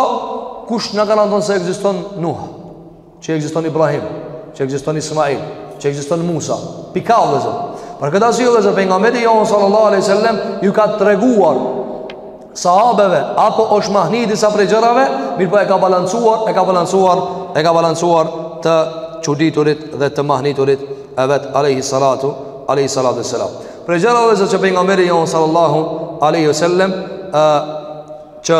kush na garanton se ekziston Nuh, që ekziston Ibrahim, që ekziston Ismail, që ekziston Musa. Pikë vëllezër. Për këtë arsye vëllezër pejgamberi jon sallallahu alaihi wasallam ju ka treguar sahabeve apo është mahni disa prej gjërave, mirëpo e ka balancuar, e ka balancuar, e ka balancuar të çuditurit dhe të mahniturit e vet alayhi salatu, alayhi salatu selam. Prej gjërave që pejgamberi jon sallallahu alaihi wasallam ë që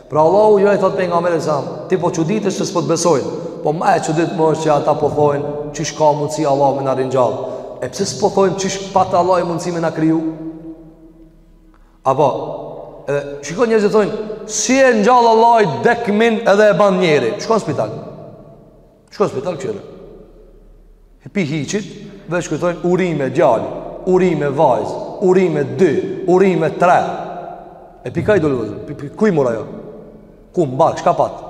Pra Allahu po i thot pejgamberit a.s., ti po çuditesh që s'po të besojnë, po ma e çuditshme është që ata po thojnë, qysh ka mundësi Allahu me na ringjallë, e pse s'po thojnë qysh ka patë Allahu mundësi me na kriju? Apo, edhe, shiko njerëz e thojnë, si e ngjall Allahu i dekmin edhe e ban njeri, shko në spital. Shko n'spital kshyre. E pi hiçit, veç i thojnë urime djalë, urime vajz, urime dy, urime tre. E pi kah i doli vllezër, pi, pi, ku e mur ajo? Ku, në bark, çka pat?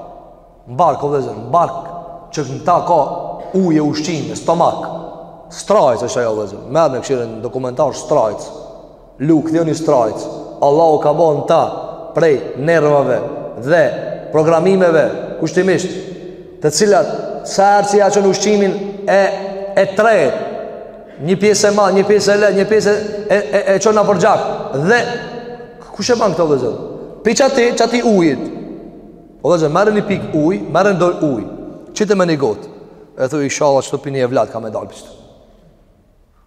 Në bark, o vllezër, në bark, që në ta ka ujë e ushqime, stomak. Strajc është ajo vllezër, merrni kshyreni dokumentar, strajc. Lukthi o një strajc, Allahu ka bo në ta prej nervave dhe programimeve kushtimisht, të cilat sa herë që ja çon ushqimin e, e tret, një pjesë e ma, një pjesë e le, një pjesë e, e, e çon nëpër gjak, dhe kush e ban këto vllezër? Pi qati, qati ujit, o vllezër, merre një pik uj, merre do uj, qite me një gotë, e thuj inshallah që të pini evlat ka me dalë pështë.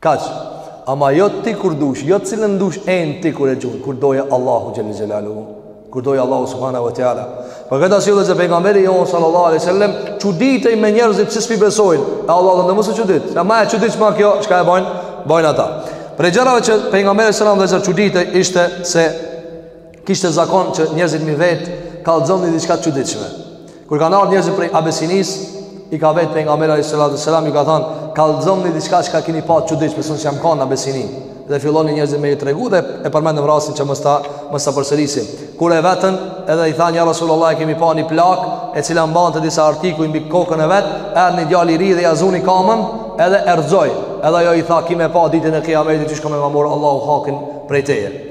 Kaq. Ama jo ti kur dush, jo cilën dush enë ti kur e gjunë, kur dojë Allahu Xhelle Xhelaluhu, kur dojë Allahu Subhanehu ve Teala. Për këtë arsye vllezër pejgamberi jonë sallallahu alejhi ve sellem, çuditej me njerëzit që s'pi besojnë, e Allah dhe mos u çudit, se ma e çuditshme kjo, çka e bajnë, bajnë ata. Prej gjërave që pejgamberi sallam vllezër çuditej ishte se Kishte zakon që njerëzit mi vet kallxomni diçka të çuditshme. Kur kanë ardhur njerëzit prej Abesinisë, i ka vetë pejgamberi alejhis salatu selam i ka thënë, kallxomni diçka çka keni pa të çuditshme, se un s'jam kanë në Abesini. Dhe fillojnë njerëzit me i tregu dhe e përmendëm rastin që mos ta mos ta përsërisim. Kur e vetën, edhe i thanë ja Rasulullah e kemi pa një plak e cila mbante disa artikuj mbi kokën e vet, erdhi një djalë i ri dhe ja zuni kamën, edhe e rrxoi. Edhe ajo i tha, "Ki me pa ditën e Kiametit, qysh ka me ma marrë Allahu hakin prej teje."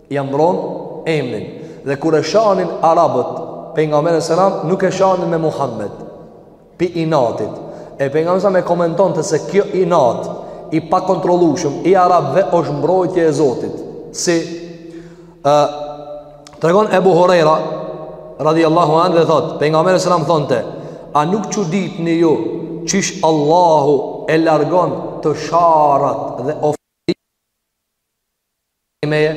Ja mbron emrin. Dhe kur e shanin arabët, pejgamberi selam nuk e shanin me Muhammed. Pi inatit. E pejgamberi selam e komentonte se kjo inat i pakontrollueshëm i arabëve është mbrojtje e Zotit. Si ë tregon Ebu Hurejra radijallahu anhu dhe thot, pejgamberi selam thonte, a nuk çuditni ju qysh Allahu e largon të sharat dhe of meje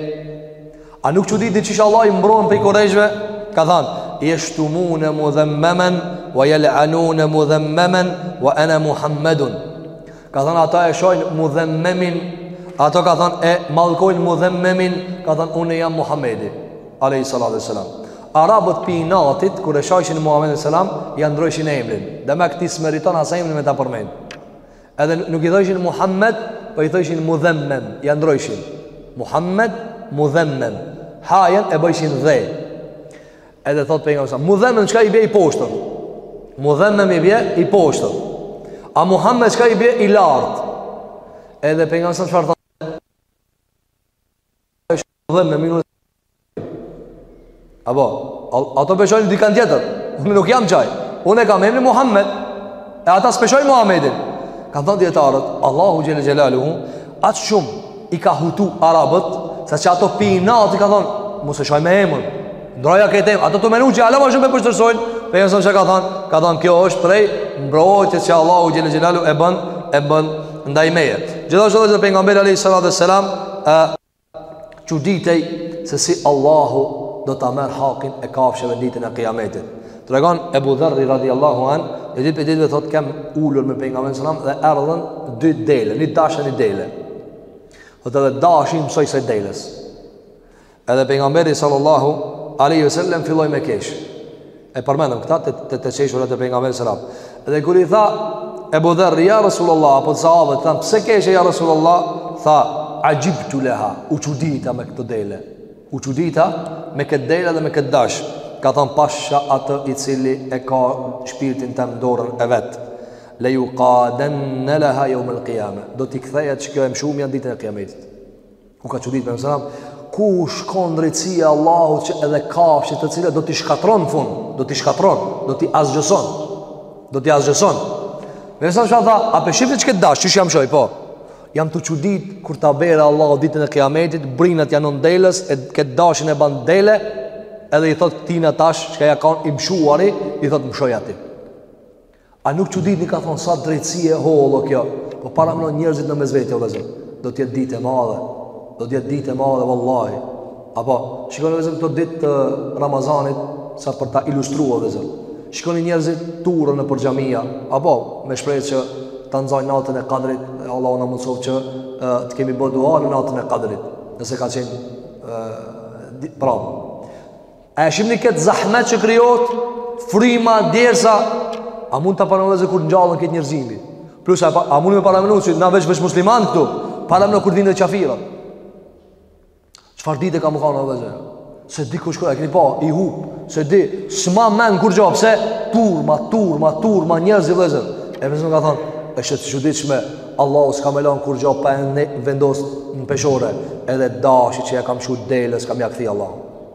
A nuk çuditni qysh Allahu mbron prej kurejshve Ka than Jeshtumune Mudhemmemen Wa jel'anune Mudhemmemen Wa ene Muhammedun Ka than ata e shajnë Mudhemmemin Ato ka than e mallkojnë Mudhemmemin Ka than unë jam Muhammedi Alejhi salatu ve salam Arabët pi inatit Kur e shajshin Muhammedin salam Ja ndrrojshin emrin Demek ti s'meriton as emrin me ta përmenë Edhe nuk i thojshin Muhammed, po i thojshin Mudhemmem, ia ndrrojshin. Muhammed, Mudhemmem. Hajën e bojshin dhe. Edhe thot pejgamberi selam, Mudhemmem çka i bje i poshtër? Mudhemmem i bje i poshtër. A Muhammed çka i bje i lartë? Edhe pejgamberi selam çfarë thot? dhemmemin Apo Ato pe shajnë dikan tjetër Unë nuk jam qaj Unë e kam emnin Muhammed E ata s'pe shajnë Muhammedin Kanë thonë dijetarët Allahu xhelle xhelaluhu Aq shumë i ka hutu arabët Sa që ato pi inatit kan thonë Mos e shaj me emën Ndrroja këtë emën Ato tu menu që hala ma shumë e poshtërsojnë Pejgamberi selam çka ka thonë Ka thonë kjo është prej Mbrojtjes që Allahu xhelle xhelaluhu e bën E bën ndaj meje Gjithashtu dhe pejgamberi a.s. Çuditej se si Allahu do ta merr hakin e kafshëve në ditën e Kiametit. Tregon Ebu Dherri radiallahu an, një ditë prej ditëve thot kam ulur me pejgamberin sallallahu alajhi wasallam dhe erdhën dy dele, një dash e një dele. Thot edhe dashi i mshoi asaj deles. Edhe pejgamberi sallallahu alaihi wasallam filloi me kesh. E përmendëm këta të të, të qeshurat e pejgamberit sallallahu alajhi wasallam. Dhe kur i tha Ebu Dherr ja Rasulullah apo sahabët thanë pse keshe ja Rasulullah tha ajibtu laha u çudita me këtë dele. U çudita me këtë dele edhe me këtë dash. Ka thënë pasha atë i cili e ka shpirtin tem n'dorën e vet. Le jukadenne leha jeumel kijame Do t'i kthejet që kjo e mshumja ditën e kiametit. U ka çudit pejgamberi alejhi selam ku shkon drejtësia e Allahut që edhe kafshët të cilat do t'i shkatërron në fund, do t'i shkatërron, do t'i asgjëson. Do t'i asgjëson. Pejgamberi alejhi selam çka tha? A pe shifni këtë dash, qysh ja mshoj, po. Jam tu u çudit kur ta bjerë Allahu ditën e Kiametit, brinat ja vnon deles e ket dashin e ban dele, edhe i thot ti na tash ç'ke kanë i mshuari, i thot mshoj atë. A nuk çuditni ka thonë sa drejtësi e hollë â kjo. Po paramendoni njerëzit në mes vete o vëllazër. Do të jetë ditë e madhe. Do të jetë ditë e madhe vallahi. Apo shikoni vëllazër këto ditë të Ramazanit sa për ta ilustruar vëllazër. Shikoni njerëzit turren nëpër xhamia, apo me shpresë që ta nxajnë natën e Kadrit, e Allahu na mundësoftë që e, të kemi bë dua në natën e Kadrit, nëse ka qenë e, pramë. A e shimni këtë zahmet që krijohet fryma, derisa a mund ta paramendoni kur ngjallet krejt njerëzimi Plus a, a mund me paramendu që na veç veç muslimanë këtu Paramendo kur vinë dhe qafirat Çfarë dite ka me kanë o vëllazër S'e di kush kërkënd, e keni pa, i hup S'e di, s'mban men kurgjo Se turma, turma, turma, njerëzit vëllazër E pejgamberi alejhi selam ka thonë është e çuditshme Allahu s'ka me lanë kurgjo pa e vendosë në peshore Edhe dashit që i ka mshu deles Ka me ja kthy Allahu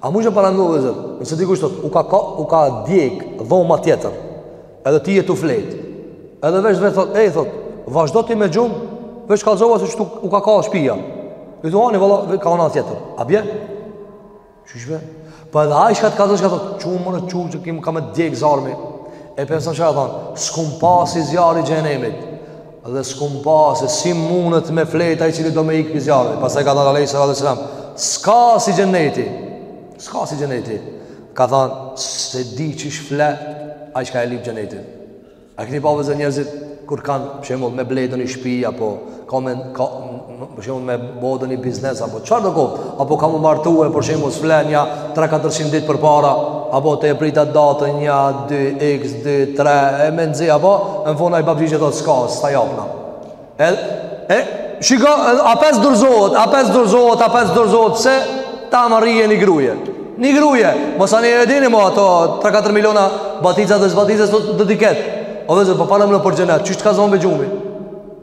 A mund ta paramendoni vëllazër, nëse dikush thotë, u ka kall, u ka djeg dhoma tjetër. Edhe ti je tu flejt. Edhe veç vjen e thotë, ej thotë, vazhdo ti me gjum, veç kallzova se kshtu u ka kall shtëpia. I thuani valla, kah ana tjetër. A bie? Qysh jo ve? Po edhe ai çka t'kallzon thotë, çu more çu që ki me t'djeg zjarmi. E pejgamberi alejhi selam çka ka thon? S'kom pa si zjarri i xhenemit. Dhe s'kom pa se si mundet me flejt ai i cili do me ik pi zjarrit. Pastaj ka thënë alejhi salatu wasallam, s'ka si xheneti. S'ka si xheneti. Ka thënë s'e di qysh fle ai që e lyp xhenetin. A keni pa vëllazër njerëzit kur kanë për shembull me ble ndonji shtëpi apo ka me ka për shembull me bodë një biznes apo çfarë do kohë, apo kam u martu e për shembull s'flenja 3-400 ditë përpara, apo ta e prita datën nja 2 x 2 3 e me nxi apo në fund ai babai që thotë s'ka, s'ta japim. Edhe e shiko, a pse dorzohet, a pse dorzohet, a pse dorzohet se ta marrje një gruje. Një gruje, mos ani e dini mo ato 3-4 miliona batica dhe zbatica do të diket. O dhe ti, po falem për xhenet, që s'të ka zonë gjumi?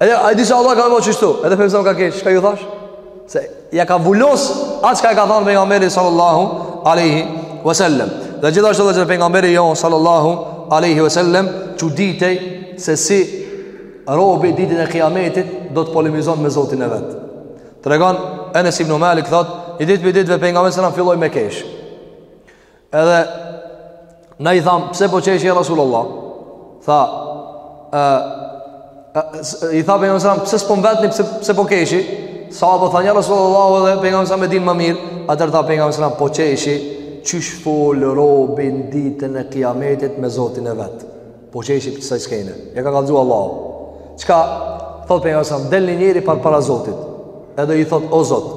Edhe ai di se Allah ka vënë çështu, edhe pse më ka keq, çka ju thashë? Se ia ka vulos atë çka e ka thënë pejgamberi sallallahu alaihi wasallam. Dhe gjithashtu edhe pejgamberi ynë sallallahu alaihi wasallam çuditej se si robi ditën e kiametit do të polemizon me Zotin e vet. Tregon Enes ibn Malik thot, ni ditë prej ditëve pejgamberi sallallahu filloi me kesh. Edhe Na i thamë, pse po qesh ja Rasulullah Tha e, e, I tha pejgamberi alejhi selam, pse s'po m'vetni, pse, pse po keshi Sahabët thanë Allahu edhe pejgamberi e dinë ma mirë Atëher tha pejgamberi alejhi selam, po qeshi Qysh fol robi n'ditën e kiametit me zotin e vet Po qeshi prej kësaj skene Ia ka kallzu Allahu Çka, thot pejgamberi alejhi selam, del ni njeri par para zotit Edhe i thot, o zot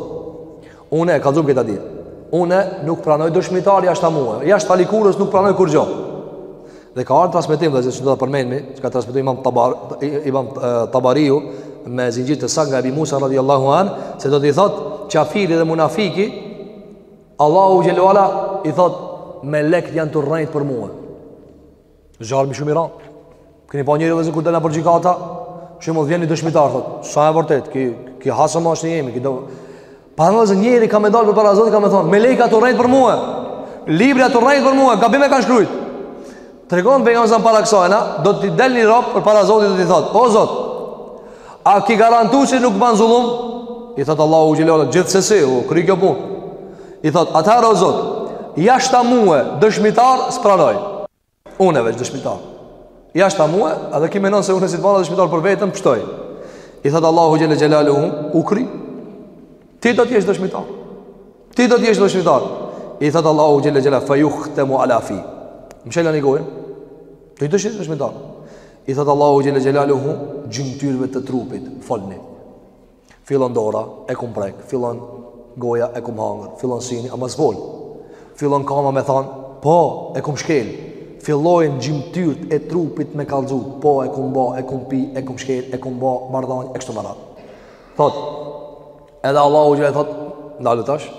Unë e kallzum këta dje. Unë nuk pranoj dëshmitar jashta mua. Jashta likurës nuk pranoj kurgjë. Dhe ka ardhur transmetim dhe siç do ta përmendmi, çka transmetoi Imam Tabar, Imam Tabariu me zinxhir të saktë nga Ebi Musa radhiyallahu an, se do t'i thot qafiri dhe munafiki, Allahu xhele ue ala i thot melekt janë tu rrejt për mua. Zjarmi shumë i ranë. Keni pa njerëz kur dalin nëpër gjykata, shumë vjen ni dëshmitar thot, s'a e vërtet, ki ki hasëm është i jemi, ki do. Pra edhe njeri ka me dalë përpara Zotit ka me thon, melekt jan tu rrejt për mua. Libri a tu rrejt për mua, gabim e kan shkrujt. Tregon pejgamberi para ksajna, do të del ni rob përpara Zotit do t'i thot, o Zot. A ki garantu se nuk ban zullum? I thot Allahu xhelal, gjithsesi, u kri kjo punë. I thot, atëherë o Zot, jashta mue dëshmitar s'pranoj. Unë veç dëshmitar. Jashta mue, edhe ki menon se unë si t'jam dëshmitar për veten, pështoj. I thot Allahu xhele xhelaluhu, u kry. Ti do t'jesh dëshmitar. Ti do t'jesh dëshmitar. I thot Allahu xhele xhelalu, fe juhtemu ala fi. Mshelja ni gojë. Ti do t'jesh dëshmitar. I thot Allahu xhele xhelaluhu, gjymtyrve të trupit, folni. Fillon dora, e kom prek, fillon goja, e kom hangër, fillon syni, ama zvol. Fillon kama me than, po, e kum shkel. Fillojnë gjymtyrt e trupit me kallzu, po, e kom ba, e kom pi, e kom shkel, e kom ba marrdhanje, e kështu me radhë. Thot, edhe Allahu xhele, thot, ndalu tash,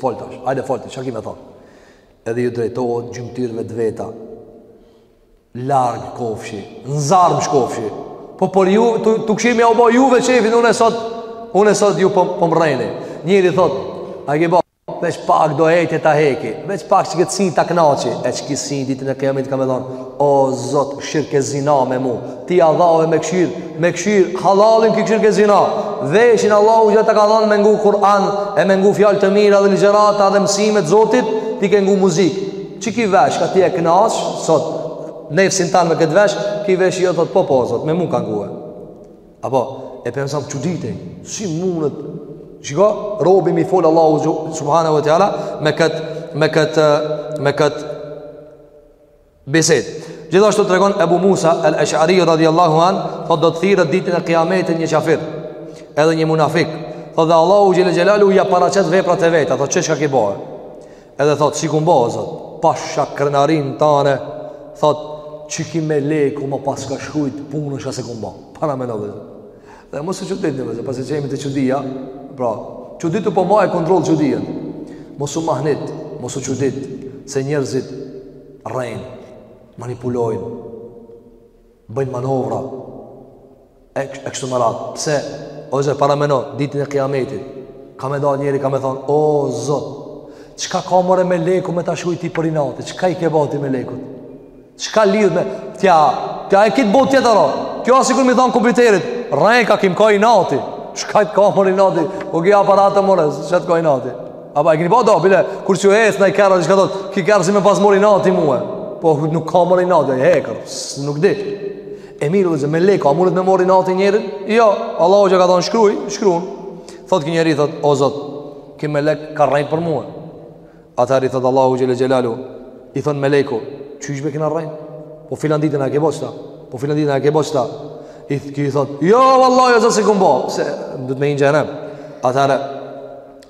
Fol tash, hajde fol ti, çka ki me thon? Edhe ju drejtohet gjymtyrëve të veta. Larg kofshi, n'zjarm shkofshi. Po për ju tu, tu kqyr me jau bë juve qefin unë sot, unë sot ju po po m'rreni. Njëri thot, a ke bë veç pak do etje ta heki, veç pak qëkët sy ta kënaqi, e qiky sy ditën e Kiametit ka me thonë, o zot, kqyrke zina me mu, Ti ja dhae me kqyr, me kqyr hallallin, ky kqyrke zina. Veshin Allahu që të ka dhanë me ngu Kur'an, e me ngu fjalë të mira dhe ligjerata dhe mësime t'Zotit, ti ke ngu muzikë. Qiky vesh, ka ti e kënaq, sot, nefsin tan me këtë vesh, ky vesh i joti po po, zot, me mu ka ngue. Apo, e për nësam çuditej, si mundët, shiko, robi me i folë Allahu subhanahu ve teala, me këtë, me këtë, me këtë, Bisedë. Gjithashtu tregon Abu Musa al-Ash'ari radhiyallahu an, thot do të thirret ditën e Kiametit një kafir, edhe një munafik. Po dhe Allahu xhele xhelaluhu ja paraqet veprat e veta, thot qe çka ki bo. Edhe thot s'i kum bo o Zot, pasha krenarinë tane, thot qiky meleku më pas ka shkruajt punën as s'e kum bo. Paramendoni. Dhe mos u çuditni vllezën, pasi jemi të çudia, pra, çudit po më e kontroll çudien. Mos u mahnit, mos u çudit se njerëzit rrejnë, manipulojnë, bëjnë manovra, e, e kështu me radhë. Pse, o Zot, parameno, ditën e kiametit, ka me dalë njeri, ka me thonë, o Zot, qka ka more meleku me ta shkrujt ty për inati, qka i ke ba ti melekut? Qka lidh me, tja, tja e kitë botë tjetër, kjo a sikur me i thonë kompjuterit, rren ky, ky m'ka inati, qka të ka more inati, po ky aparat more, qka të ka inati? Apo e keni pa do, bile, kur s'i hec naj kerr, çka thotë, ky kerr si me pas marr inati mue. Po, nuk ka more inati, e hekur, nuk di. E mirë, vllezën, meleku, a mundet me marr inati njerin? Jo, Allahu çka ka thonë, shkruj, shkrun. Thotë ky njeri, thotë, o zotë, ky melek ka rrejt për mue. Atëheri, thotë Allahu xhele xhelaluhu, i thonë meleku, qysh be kina rrejt? Po filan ditën e ke bo qëta, po filan ditën e ke bo qëta. I thotë, jo, vallahi o zotë, s'i kum bo, se, s'do me hi n'xhehenem. Atëheri,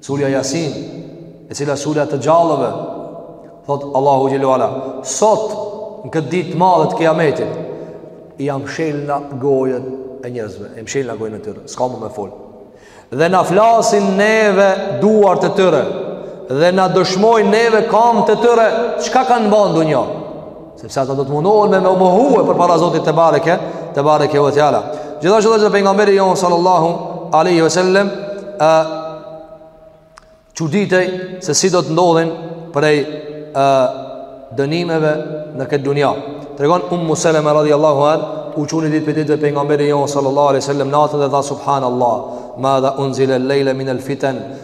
Surja Jasin, e cila surja të gjallëve, thot Allahu xhele ve ala, sot në këtë ditë madhe të kiametit, ja mshelna gojën e njerëzve, ja mshelna gojën e tyre, s'ka më me folë. Dhe na flasin neve duart e tyre, dhe na dëshmojnë neve kamt e tyre, qka kanë ba n'dunja? Sepse ata do të mundohen me me mohue përpara Zotit tebareke, tebareke ve teala. Gjithashtu edhe pejgamberi jonë sallallahu aleyhi ve sellem, e, çuditej se si do të ndodhin prej e, dënimeve në këtë dunja. Tregon Ummu Seleme radiallahu anha, u çu ni ditë prej ditëve pejgamberi jonë sallallahu aleyhi ve sellem, natën dhe tha subhanallah, ma dha unzile lejle min el fiten,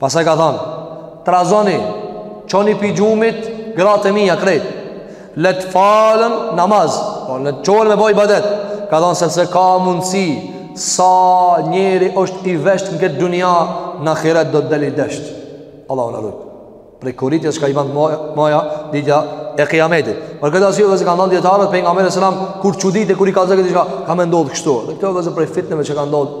Pastaj ka thënë, trazoni, çoni pi gjumit, gratë e mija krejt, le t'falen namaz, po le t'çohen me bo ibadet, ka thënë sepse ka mundësi, sa njeri është i vesht në këtë dunja, n'ahiret do të del i desht. Allahu na rujt prej koritja çka i ban moja, moja ditja e kiametit. Për këtë arsye edhe kanë thonë dijetarët, Pejgamberi alejhi selam, kur u çuditke kur i ka zëgët i shka, ka me ndodhë kështu. Dhe këto dhe se prej fitneve që ka ndodhë,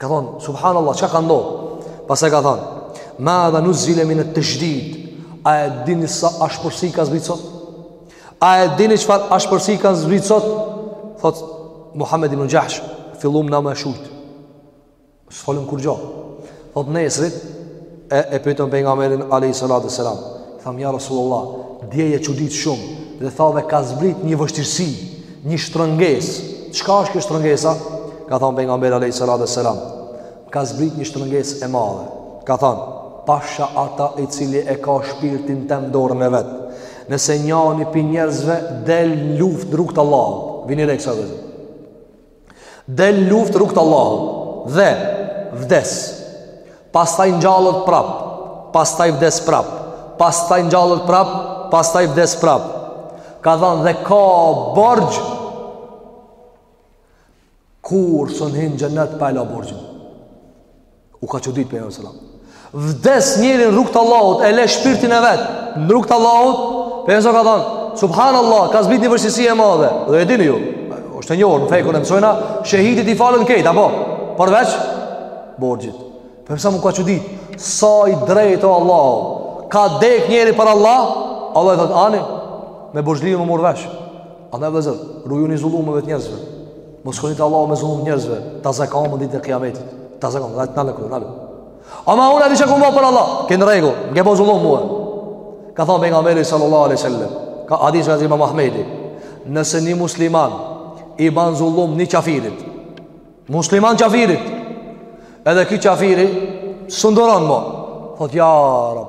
Ka thonë, subhanallah, çka ka ndodhë? Pastaj ka thonë, madha nuzile minet-teshdid, a e dini sa ashpërsi ka zbrit sot? A e dini çfarë ashpërsi ka zbrit sot? Thotë, Muhammed ibn Xhahsh, fillum na me shujtë. S'folëm kurgjo. Thotë, nesrit, E e pyetëm pejgamberin alayhi salatu selam, tham ja Rasulullah, dje je çudit shumë dhe thave ka zbrit një vështirësi, një shtrëngesë. Çka është kjo shtrëngesa? Ka thënë pejgamberi alayhi salatu selam, ka zbrit një shtrëngesë e madhe. Ka thënë, pasha ata i cili e ka shpirtin tem n'dorën e vet. Nëse njani pi njerëzve del në luftë n'rrugë t'Allahut, vini re ksaj vllezër. Del n'luftë n'rrugë t'Allahut dhe vdes. Pastaj ngjallet prap, pastaj vdes prap, pastaj ngjallet prap, pastaj vdes prap. Ka thënë dhe ka borxh kurrë s'un hin n'xhenet pa e la borxhin. U ka çudit Pejgamberi sallallahu alaihi wasallam. Vdes njeri në rrugt të Allahut, e le shpirtin e vet në rrugt të Allahut. Pejgamberi alejhi selam ka thënë, "Subhanallahu, ka zbrit një vështirësi e madhe." Dhe e dini ju, është e njohur në fe, kur e mësojna, shehidit i falen krejt, a po? Përveç borxhit. Pejgamberi alejhi selam u ka çudit, sa i drejtë o Allahu. Ka dek njeri për Allah, Allahu i thotë, "Ani, me borxhliun m'u marr vesh." Andaj vllezër, rujuni zullumeve të njerëzve. Mos shkoni te Allahu me zullum njerëzve, ta zë kamën ditë e kiametit. Ta zë kamën, dhe të nalë kërë, nalu. Ama unë e di sa kum bo për Allah, okej, n'rregull, m'ke bo zullum mue. Ka thonë Pejgamberi sallallahu alai sallam, ka hadith nga Imam Ahmedi, nëse një musliman i ban zullum një qafirit, musliman qafirit, edhe ki qafiri, s'un duron mo, thot ja Rab,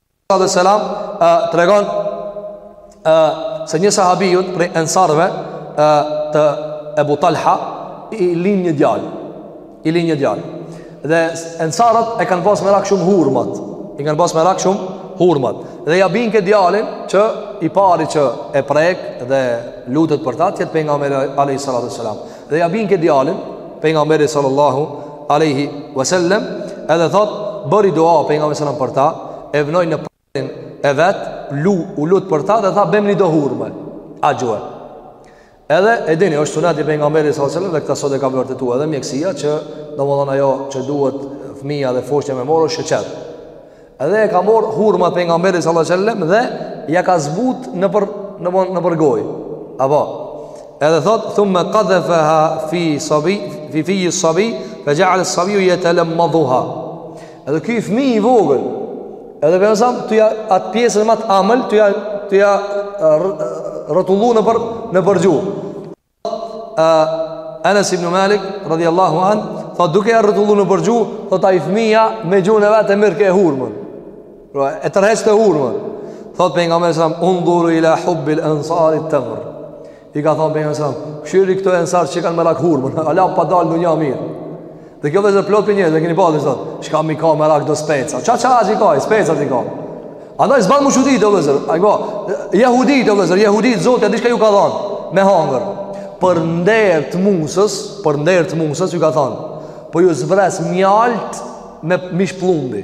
Ve selam tregon Se një sahabijut Prej ensarve Të Ebu Talha I lin një djal I lin një djal Dhe ensarët e kanë pas merak shumë hurmat I kanë pas merak shumë hurmat Dhe ja bin këtë djalin Që i pari që e prek Dhe lutet për ta Të jetë Pejgamberi alejhi salatu selam Dhe ja bin këtë djalin pejgamberi sallallahu alaihi wasallam edhe thot bëri dua pejgamberi sallallahu për ta e vnoi në prehnin e vet lu u lut për ta dhe tha bjemni do hurme axhua edhe e dini është sunet i pejgamberit sallallahu alaihi wasallam dhe këta sot e ka vërtetuar edhe mjekësia që domethon ajo që duhet fëmija dhe foshnja me marrë është sheqer Edhe e ka marrë hurmat pejgamberi sallallahu alaihi wasallam dhe ja ka zbut nëpër, nëpër, nëpër gojë. Apo, edhe thot, thumme kadhefeha fi sabi, fi fiji sabi, fe xheale sabiju jetelemmedhuha. Edhe ky fmi i vogël, edhe për nësam, tu ja atë pjesën më të amël, tu ja, tu ja rrotullu nëpër, nëpër gjuhë. Anas ibn Malik radhiyallahu an, thotë duke ja rrotulluar nëpër gjuhë, thotë ai fëmia me gjuhën e vet e mirrke hurmën. Pra e tërheqte hurmën. Thotë pejgamberi sa unduru ila hubbil ansari tamr. I ka thonë pejgamberi sa, "Kqyrni këto ansar që kanë merak hurmën, hala pa dalë në një mirë." Dhe kjo vllezër plot prej njerëz, e keni pa dhe thot, çka mi ka merak do speca. Qa qa që i ka, speca që i ka. Andaj s'ban me u çuditë vllezër, a i ka, jehuditë o vllezër, jehuditë Zoti e di çka ju ka dhanë, me hangër. Për nder të Musës, për nder të Musës, ju ka thanë, për po ju zbres mjaltë me mish pllumbi.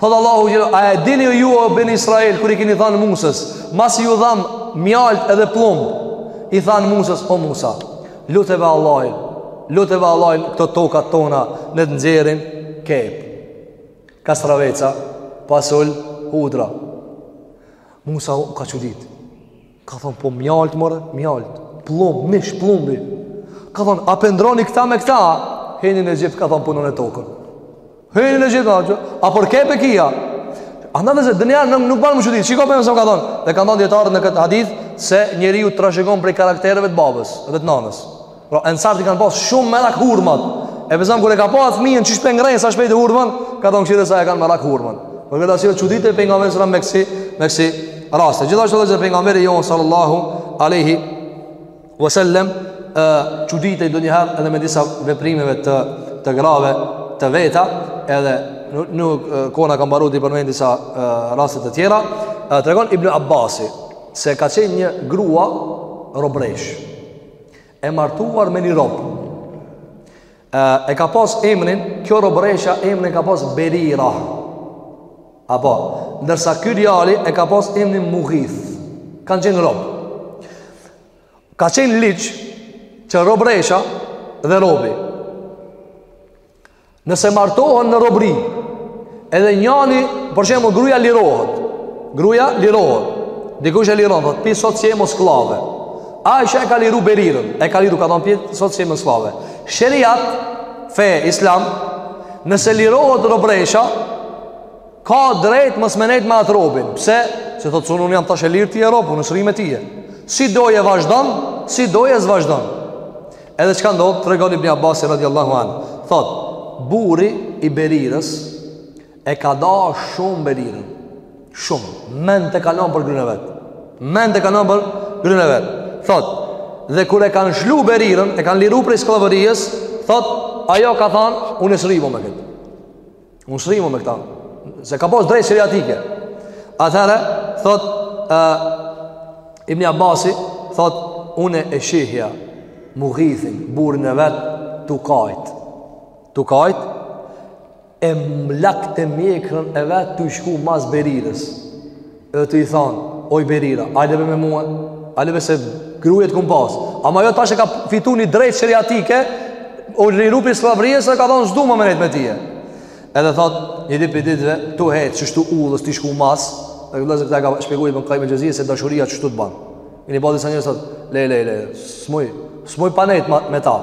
Thotë Allahu që a e dini ju ju o beni Israel kur i kini thanë Musës Masi ju dhamë mjaltë edhe pllumb I thanë Musës o Musa Lute be Allahin Lute be Allahin këto tokat tona le të nxjerrin kepë Kastraveca Pasul Hudra Musa u ka çuditë Ka thonë, po mjaltë more, mjaltë, pllumb, mish pllumbi. Ka thonë, a pe ndrroni këta me këta, hini në Egjipt, ka thonë, punone tokën. Hini në Egjipt, a, a për kepe kia. Andaj vllezër, donjëherë nuk ban me u çuditë, shiko pejgamberi salam ka thonë, dhe kanë thonë dijetarët në këtë hadith, se njeriu trashigon prej karaktereve të babës, dhe të nanës. Pra ensarët i kanë pas shumë merak hurmat. E pejgamberi kur e ka pa fëmijën qysh pe ngreh sa shpejt hurmën, ka thon kqyre sa e kanë merak hurmën. Për këtë arsye çuditej pejgamberi sallallahu alaihi wasallam me kësi raste. Gjithashtu edhe pejgamberi jon sallallahu alaihi wasallam çuditej donjëherë edhe me disa veprimeve të të grave të veta, edhe nuk, koha na ka mbaruar t'i përmend disa raste të tjera. Tregon Ibn Abbasi se ka qenë një grua robreshë. e martuar me një rob. Ë e ka pas emrin, kjo robresha emrin e ka pas Berira. Apo, ndërsa ky djali e ka pas emrin Mughith. Kan qenë rob. Ka qenë ligj që robresha dhe robi Nëse martohen në robri, edhe njani, për shembull, gruaja lirohet. Gruaja lirohet. Dikush e liron, thotë, ti sot s'je mo skllave. Aisha e ka liru Berirën, e ka liru ka thon ti sot s'je mo skllave. Sheriati islam, nëse lirohet robresha, ka drejt mos me nejt me atë robin. Pse? Se thotë, unë jam tash e lirë ti je rob, unë s'rri me ty. Si do e vazhdon, si do e s'vazhdon. Edhe çka ndodh, tregon Ibn Abbas radhiyallahu an, thot, burri i Berirës e ka dasht shumë Berirën. Shumë, mendt i ka lon për grun e vet. Mendt i ka lon për grun e vet. Thot, dhe kur e kanë shliru Berirën, e kanë liru prej skllavërisë, thot, ajo ka thanë, unë s'rri mo me këtë. Unë s'rri mo me këta Se ka pas drejt sheriatike Atëherë Thot uh, Ibni Abasi Thot Unë e shihja Mugithin Burrin e vet Tu kajt Tu kajt E lakte mjekrën e vet Tu shku mas Berirës Edhe tu i thanë, oj Berira, hajde be me mua, hajde be se gru t'kom pasë. Ama ajo tash e ka fitu një drejtë sheriatike, u liru pi skllavnie e ka thonë s'du mo me nejt me ty. Edhe thotë, një ditë prej ditëve, tu hec, qishtu udhës, tu i shku mas, dhe këtë vllezër këta ka shpjegu Ibn Kajjim el Xheuzije se dashuria qishtu të banë. E ni ba disa herë thotë, le, le, le, s'muj, s'muj pa nejtë ma, me ta,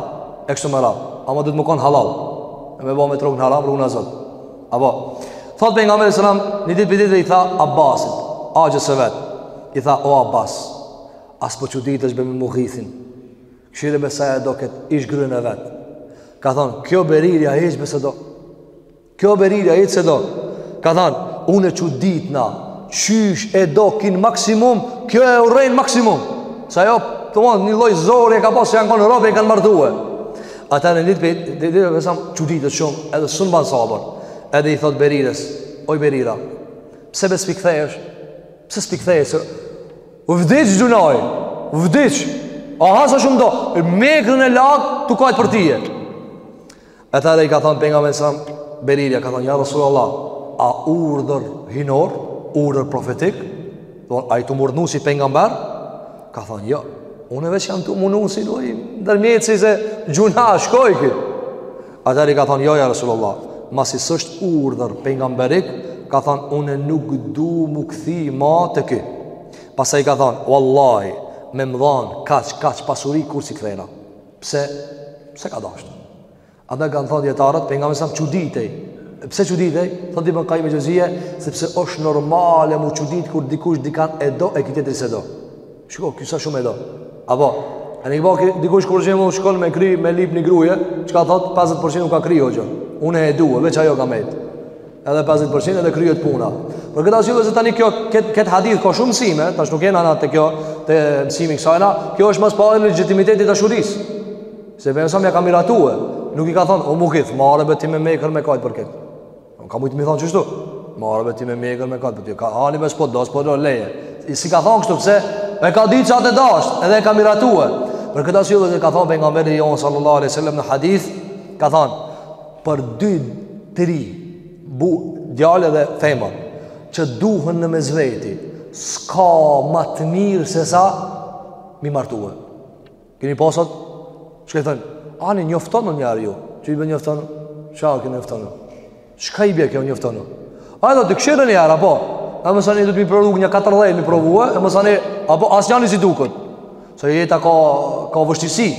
e kështu me radhë, ama duhet me konë hallall, e mos me ra në haram, runa Zot. Apo, thot pejgamberi alejhi selam, një ditë prej ditëve i tha Abbasit, axhës vet, i tha o Abbas, a s'po çuditesh be me Mugithin, kshire be sa e do këtë ish grunë e vet. Ka thonë, kjo Berirja hiç be s'e do, kjo Berirja hiç s'e do, ka thonë, unë çuditna, qysh e do ky n'maksimum, kjo e urren n'maksimum, se ajo, thonë, një loj zori e ka pasë që janë konë rob e kanë martu, Atëherë pejgamberi alejhi selam çuditet shumë edhe s'un ban sabër edhe i thotë Berirës oj Berira pse be s'pi kthehesh pse s'pi kthehesh se vdiq gjynah vdiq aha sa shumë t'do e mjekrën e lag tu kajt për ty e atëherë i ka thonë pejgamberit alejhi selam Berirja ka thonë ja Rasulullah a urdhër hyjnor urdhër profetik Po a je tu m'urdhnu si pejgamber? Ka thonë, "Jo, unë veç jam tu u munu si lloj ndërmjetsi se gjynah shkoi ky." Atëherë i ka thonë, "Jo, ja Rasulullah, masi s'është urdhër pejgamberik, ka thonë, "Unë nuk du m'u kthy ma te ky." Pastaj ka thonë, "Wallahi, me më dhon kaq kaq pasuri kurrë s'i kthehna." Pse? Pse ka dashtë? Andaj kanë thënë dietarët, pejgamberi sa çuditej. Pse çuditej? Thotë Ibn Kajjim el-Xheuzije, sepse është normale m'u çudit kur dikush dikan e do e ky tjetri s'e do. Shiko, ky sa shumë e do. Apo, a ne bëkë dikush kur jemi u shkon me kry me lyp një grua, çka thot 50% u ka kry hoxhë. Unë e dua, veç ajo ka met. Edhe 50% edhe kryhet puna. Për këtë arsye se tani kjo kët kët hadith ka shumë mësime, tash nuk jena atë kjo te mësimi kësajna, kjo është më së pari legjitimiteti i dashurisë. Se Pejgamberi ja ka miratue, nuk i ka thonë, o Mugith, marre për ty me mjekër me kajtë për këtë. Nuk ka mujtë me i thonë qështu, marre për ty me mjekër me kajtë për këtë. Ka ani me shpo dosë, për po leje. S'i ka thonë kështu, pse? E ka ditë që atë e dashtë, edhe e ka miratue. Për këtë arsye edhe ka thonë, Pejgamberi jonë, sallallahu alejhi selam, në hadith, ka thonë, për dy të rinj, po, djalë dhe femër, që duhen në mes veti, s'ka ma të mirë se sa, me i martue. Keni pasat, që ka i thënë, ani njoftohuni njëherë ju, që i bë njoftonë, që a keni njoftonë, që ka i bje kjo njoftonë, a do të kshyrë njëherë, apo, e mësa një du të mi provu një katër dhejë mi provu, e mësa një, apo, asë një një si duket, se jeta ka, ka vështirësi,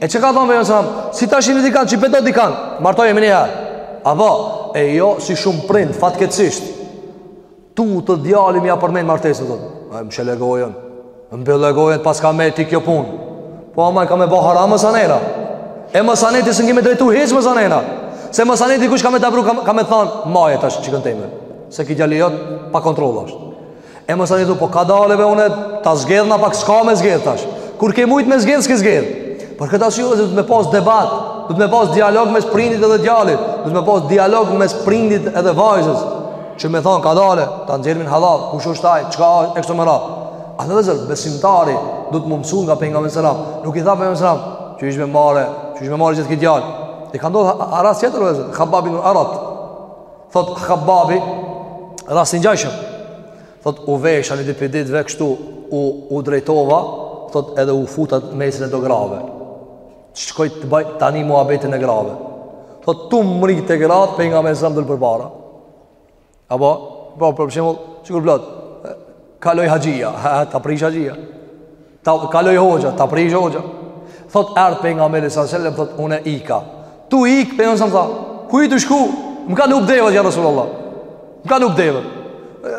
e që ka thonë Pejgamberi, si ta shihni dikan, që i peto dikan, martoje menjëherë, apo, e jo si shumë prind, fatkeqësisht, Tu të djali m'ja përmen martesën dhe A e mshele gojën Mbylle gojën pas ka me ti kjo pun Po ama e ka me bo haram masanej E masanej ti s'ke me drejtu hiç masanej Se masanej dikush ka me ta pru ka, ka me than Maje tash që këntejme Se ky djali jot pa kontroll është E masanej ti po kadale une Ta zgedh na pak s'ka me zgedh tash Kur ke mujt me zgedh s'ke zgedh Për këtë arsye duhet me pas debat Duhet me pas dialog mes prindit edhe djalit Duhet me pas dialog mes prindit edhe vajzës Që me thonë kadale, ta nxjerrim hallall, kush është ajo, çka është, e kështu me radhë. Andaj vëllezër, besimtari, duhet me mësu nga Pejgamberi selam. Nuk i tha Pejgamberi selam, që ish marre, që ish marre gjithë ky djalë. I ka ndodhë rast tjetër, vëllezër, Habab ibn Erat. Thot, Hababi, rast i ngjashëm. Thot, u vesha një ditë prej ditëve kështu, u, u drejtova, thot, edhe u futa n'mesin e do grave. Shkoj të bëj tani muhabetin e grave. Thot tu mri te gratë Pejgamberi selam dol përpara. Apo, po, për shembull, që kur blot, kaloj haxhia, ha, ta prish haxhia. Ta, kaloj hoxha, ta prish hoxha. Thot erdh Pejgamberi alejhi selam, thot une ika. Tu ik Pejgamberi, thot, ku je tu shku? Më kanë hup devet, ja Rasulullah. M'kan hup devët.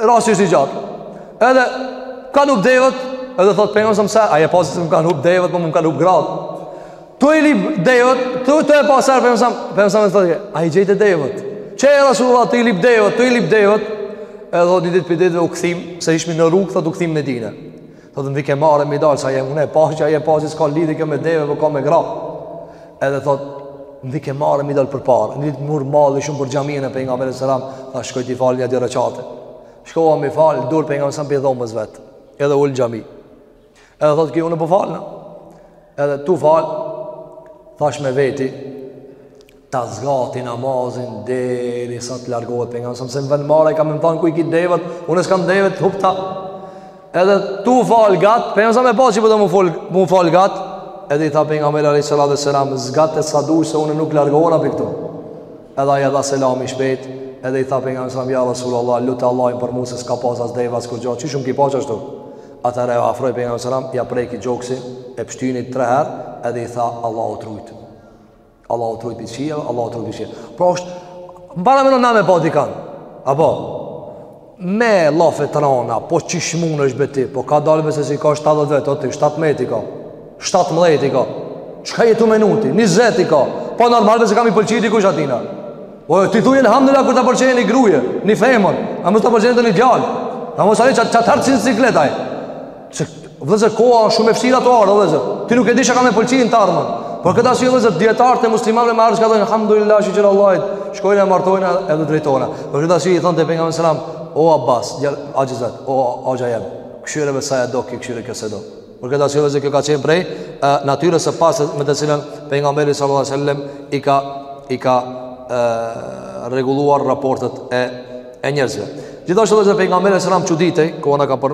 Rasti është i gjatë. Edhe kanë hup devët, edhe thot Pejgamberi sa herë, a je pasi se më kanë hup devët, po më kanë hup gratë. Tu i lip devët, tu e pa sa herë Pejgamberi, Pejgamberi më thot, a i gjejtë devët. Qe ja Rasulullah, tu i lip devët, tu i lip devët, edhe thot një ditë prej ditëve u këthim, se ishmi në rrugë, thot u këthim n'Medine. Thotë m'vike marre me i dalë, sa jemë ne, pasi që a jemë pasi s'ka lidhje kjo me deve, po ka me gra. Edhe thot, m'vike marre me i dalë përpara, m'murr malli shumë për xhaminë e pejgamberit alejhi selam, tha shkoj t'i fali nja dy reqate. Shkova me i falë, dul pejgamberi selam prej dhomës vet, edhe u ul n'xhami. Edhe thot, kjo unë po falna, edhe tu falë, thash me veti, ta zgati namazin deri sa të largohet pejgamberi selam se më vjen marre ka me m'thanë ku i ki ti devet unë s'kam deve t'hupta edhe tu falë gatë pejgamberi selam e pa që po do me u falë gatë edhe i tha pejgamberi alejhi salatu ve selam zgate sa dush se unë nuk largohna prej këtu edhe ai dha selam shpejt edhe i tha pejgamberit selam ja Rasul Allah lute Allahin për mu se s'ka pas as deve as kurgjo qysh e ki pa qashtu atëherë e afroi pejgamberi selam ja preki gjoksin e pështyni tre her edhe i tha Allahu t'rujtë Allahu të rujtë qia, Allahu të rujtë qia. Pra është, mbara me në name pa t'i kanë. Apo, me llafe të rana, po qysh mun është be ti, po kadalë be se s'i ka 70 vjet, o ti, 17 i ka, 17 i ka, çka je tu menu ti, 20 i ka, po normal be se ka me i pëlqy dikush atina. Po ti thuj elhamdulilah kur të pëlqen një gruje, një femën, a mos të pëlqen ty një djalë, a mos ali që të hartë si në siklet ai. Se vllezër koha është shumë e vështirë ka ardhë, vllezër. Ti nuk e di çka ka me i pëlqy n'të ardhmen. Për këtë arsye vllezër dijetarët e muslimanëve me ardhë thonë alhamdulillah shyqyr Allahit, shkojnë e martojnë edhe drejtona. Për këtë arsye i thonë te pejgamberi selam, o Abbas, djal Ajzat, o axha jem. Kqyre be sa e do, e kqyre kjo s'e do. Për këtë arsye vllezër kjo ka qenë prej natyrës së pastë me të cilën pejgamberi sallallahu alajhi wasallam i ka i ka rregulluar raportet e e njerëzve. Gjithashtu edhe pejgamberi selam çuditej, ku ona ka për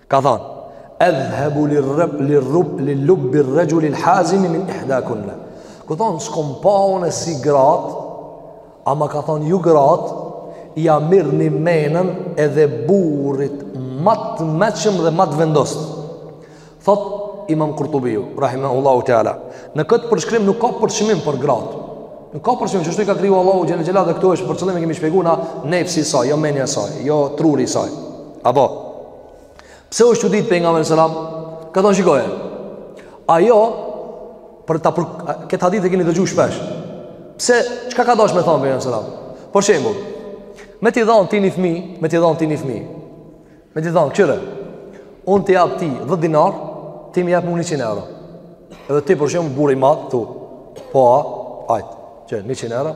Ka thanë: "Edhhebu lirreb lirreb li lubbi rrexhulil hazimi min ihdakunne." Ku thon s'kom pa unë si grat, ama ka thon ju grat, ja mirni menën edhe burrit ma të meçëm dhe ma të vendos. Thot Imam Kurtubiu, rahimahullahu teala, në këtë përshkrim nuk ka përçmim për gratë. Nuk ka përçmim, qashtu i ka kriju Allahu xhel-le xhelaluhu dhe këtu është për qëllim e kemi shpjegu na nefsi i saj, jo menja e saj, jo truri i saj. Apo, pse u çudit pejgamberi selam? Ka thanë shikoje, ajo, për ta për, këtë hadith e keni dëgju shpesh, pse, çka ka dash me thanë pejgamberi selam? Për shembull, me t'i dhanë ty një fmi, me t'i dhanë ty një fmi, me t'i dhanë, kqyre, unë t'i jap ty dhetë dinar, ti m'i jep mu njëqind euro. Edhe ti për shembull, burri madh, tu, po a, hajt, qe njëqind euro,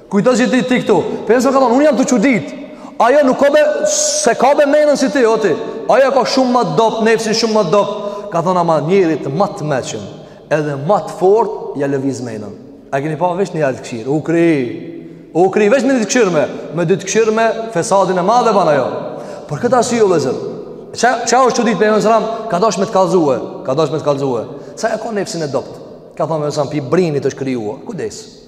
Kujto që ti je këtu. Pensa ka thonë, unë jam tu çudit. Ajo nuk ka be, s'e ka be menën si ti, o ti. Ajo ka shumë ma dobët, nefsin shumë ma dobët. Ka thonë ama njerit ma të meçëm, edhe ma të fort, ia lëviz menën. A keni pa veç një lot të kshyr, u kri. U kri, veç me një të kshyr me. Me dy të kshyr me, fesadin e madhe banë ajo. Për këtë arsye o vllazën, çka çka është çudit me Mesram, ka dash me të kallzue, ka dash me të kallzue. Sa e ka nefsin e dobët. Ka thonë Mesram pi brinit është krijuar. Kujdes.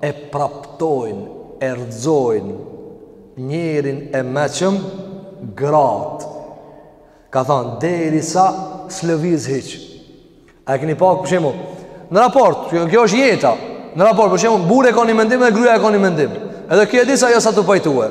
e praptojnë e rrxojnë njerin e meçëm gratë ka thanë derisa s'lëviz hiç a e kini pa për shembull në raport, kjo është jeta në raport për shembull, burri e ka një mendim edhe gruja e ka një mendim edhe kjo e disa jo sa t'u pajtue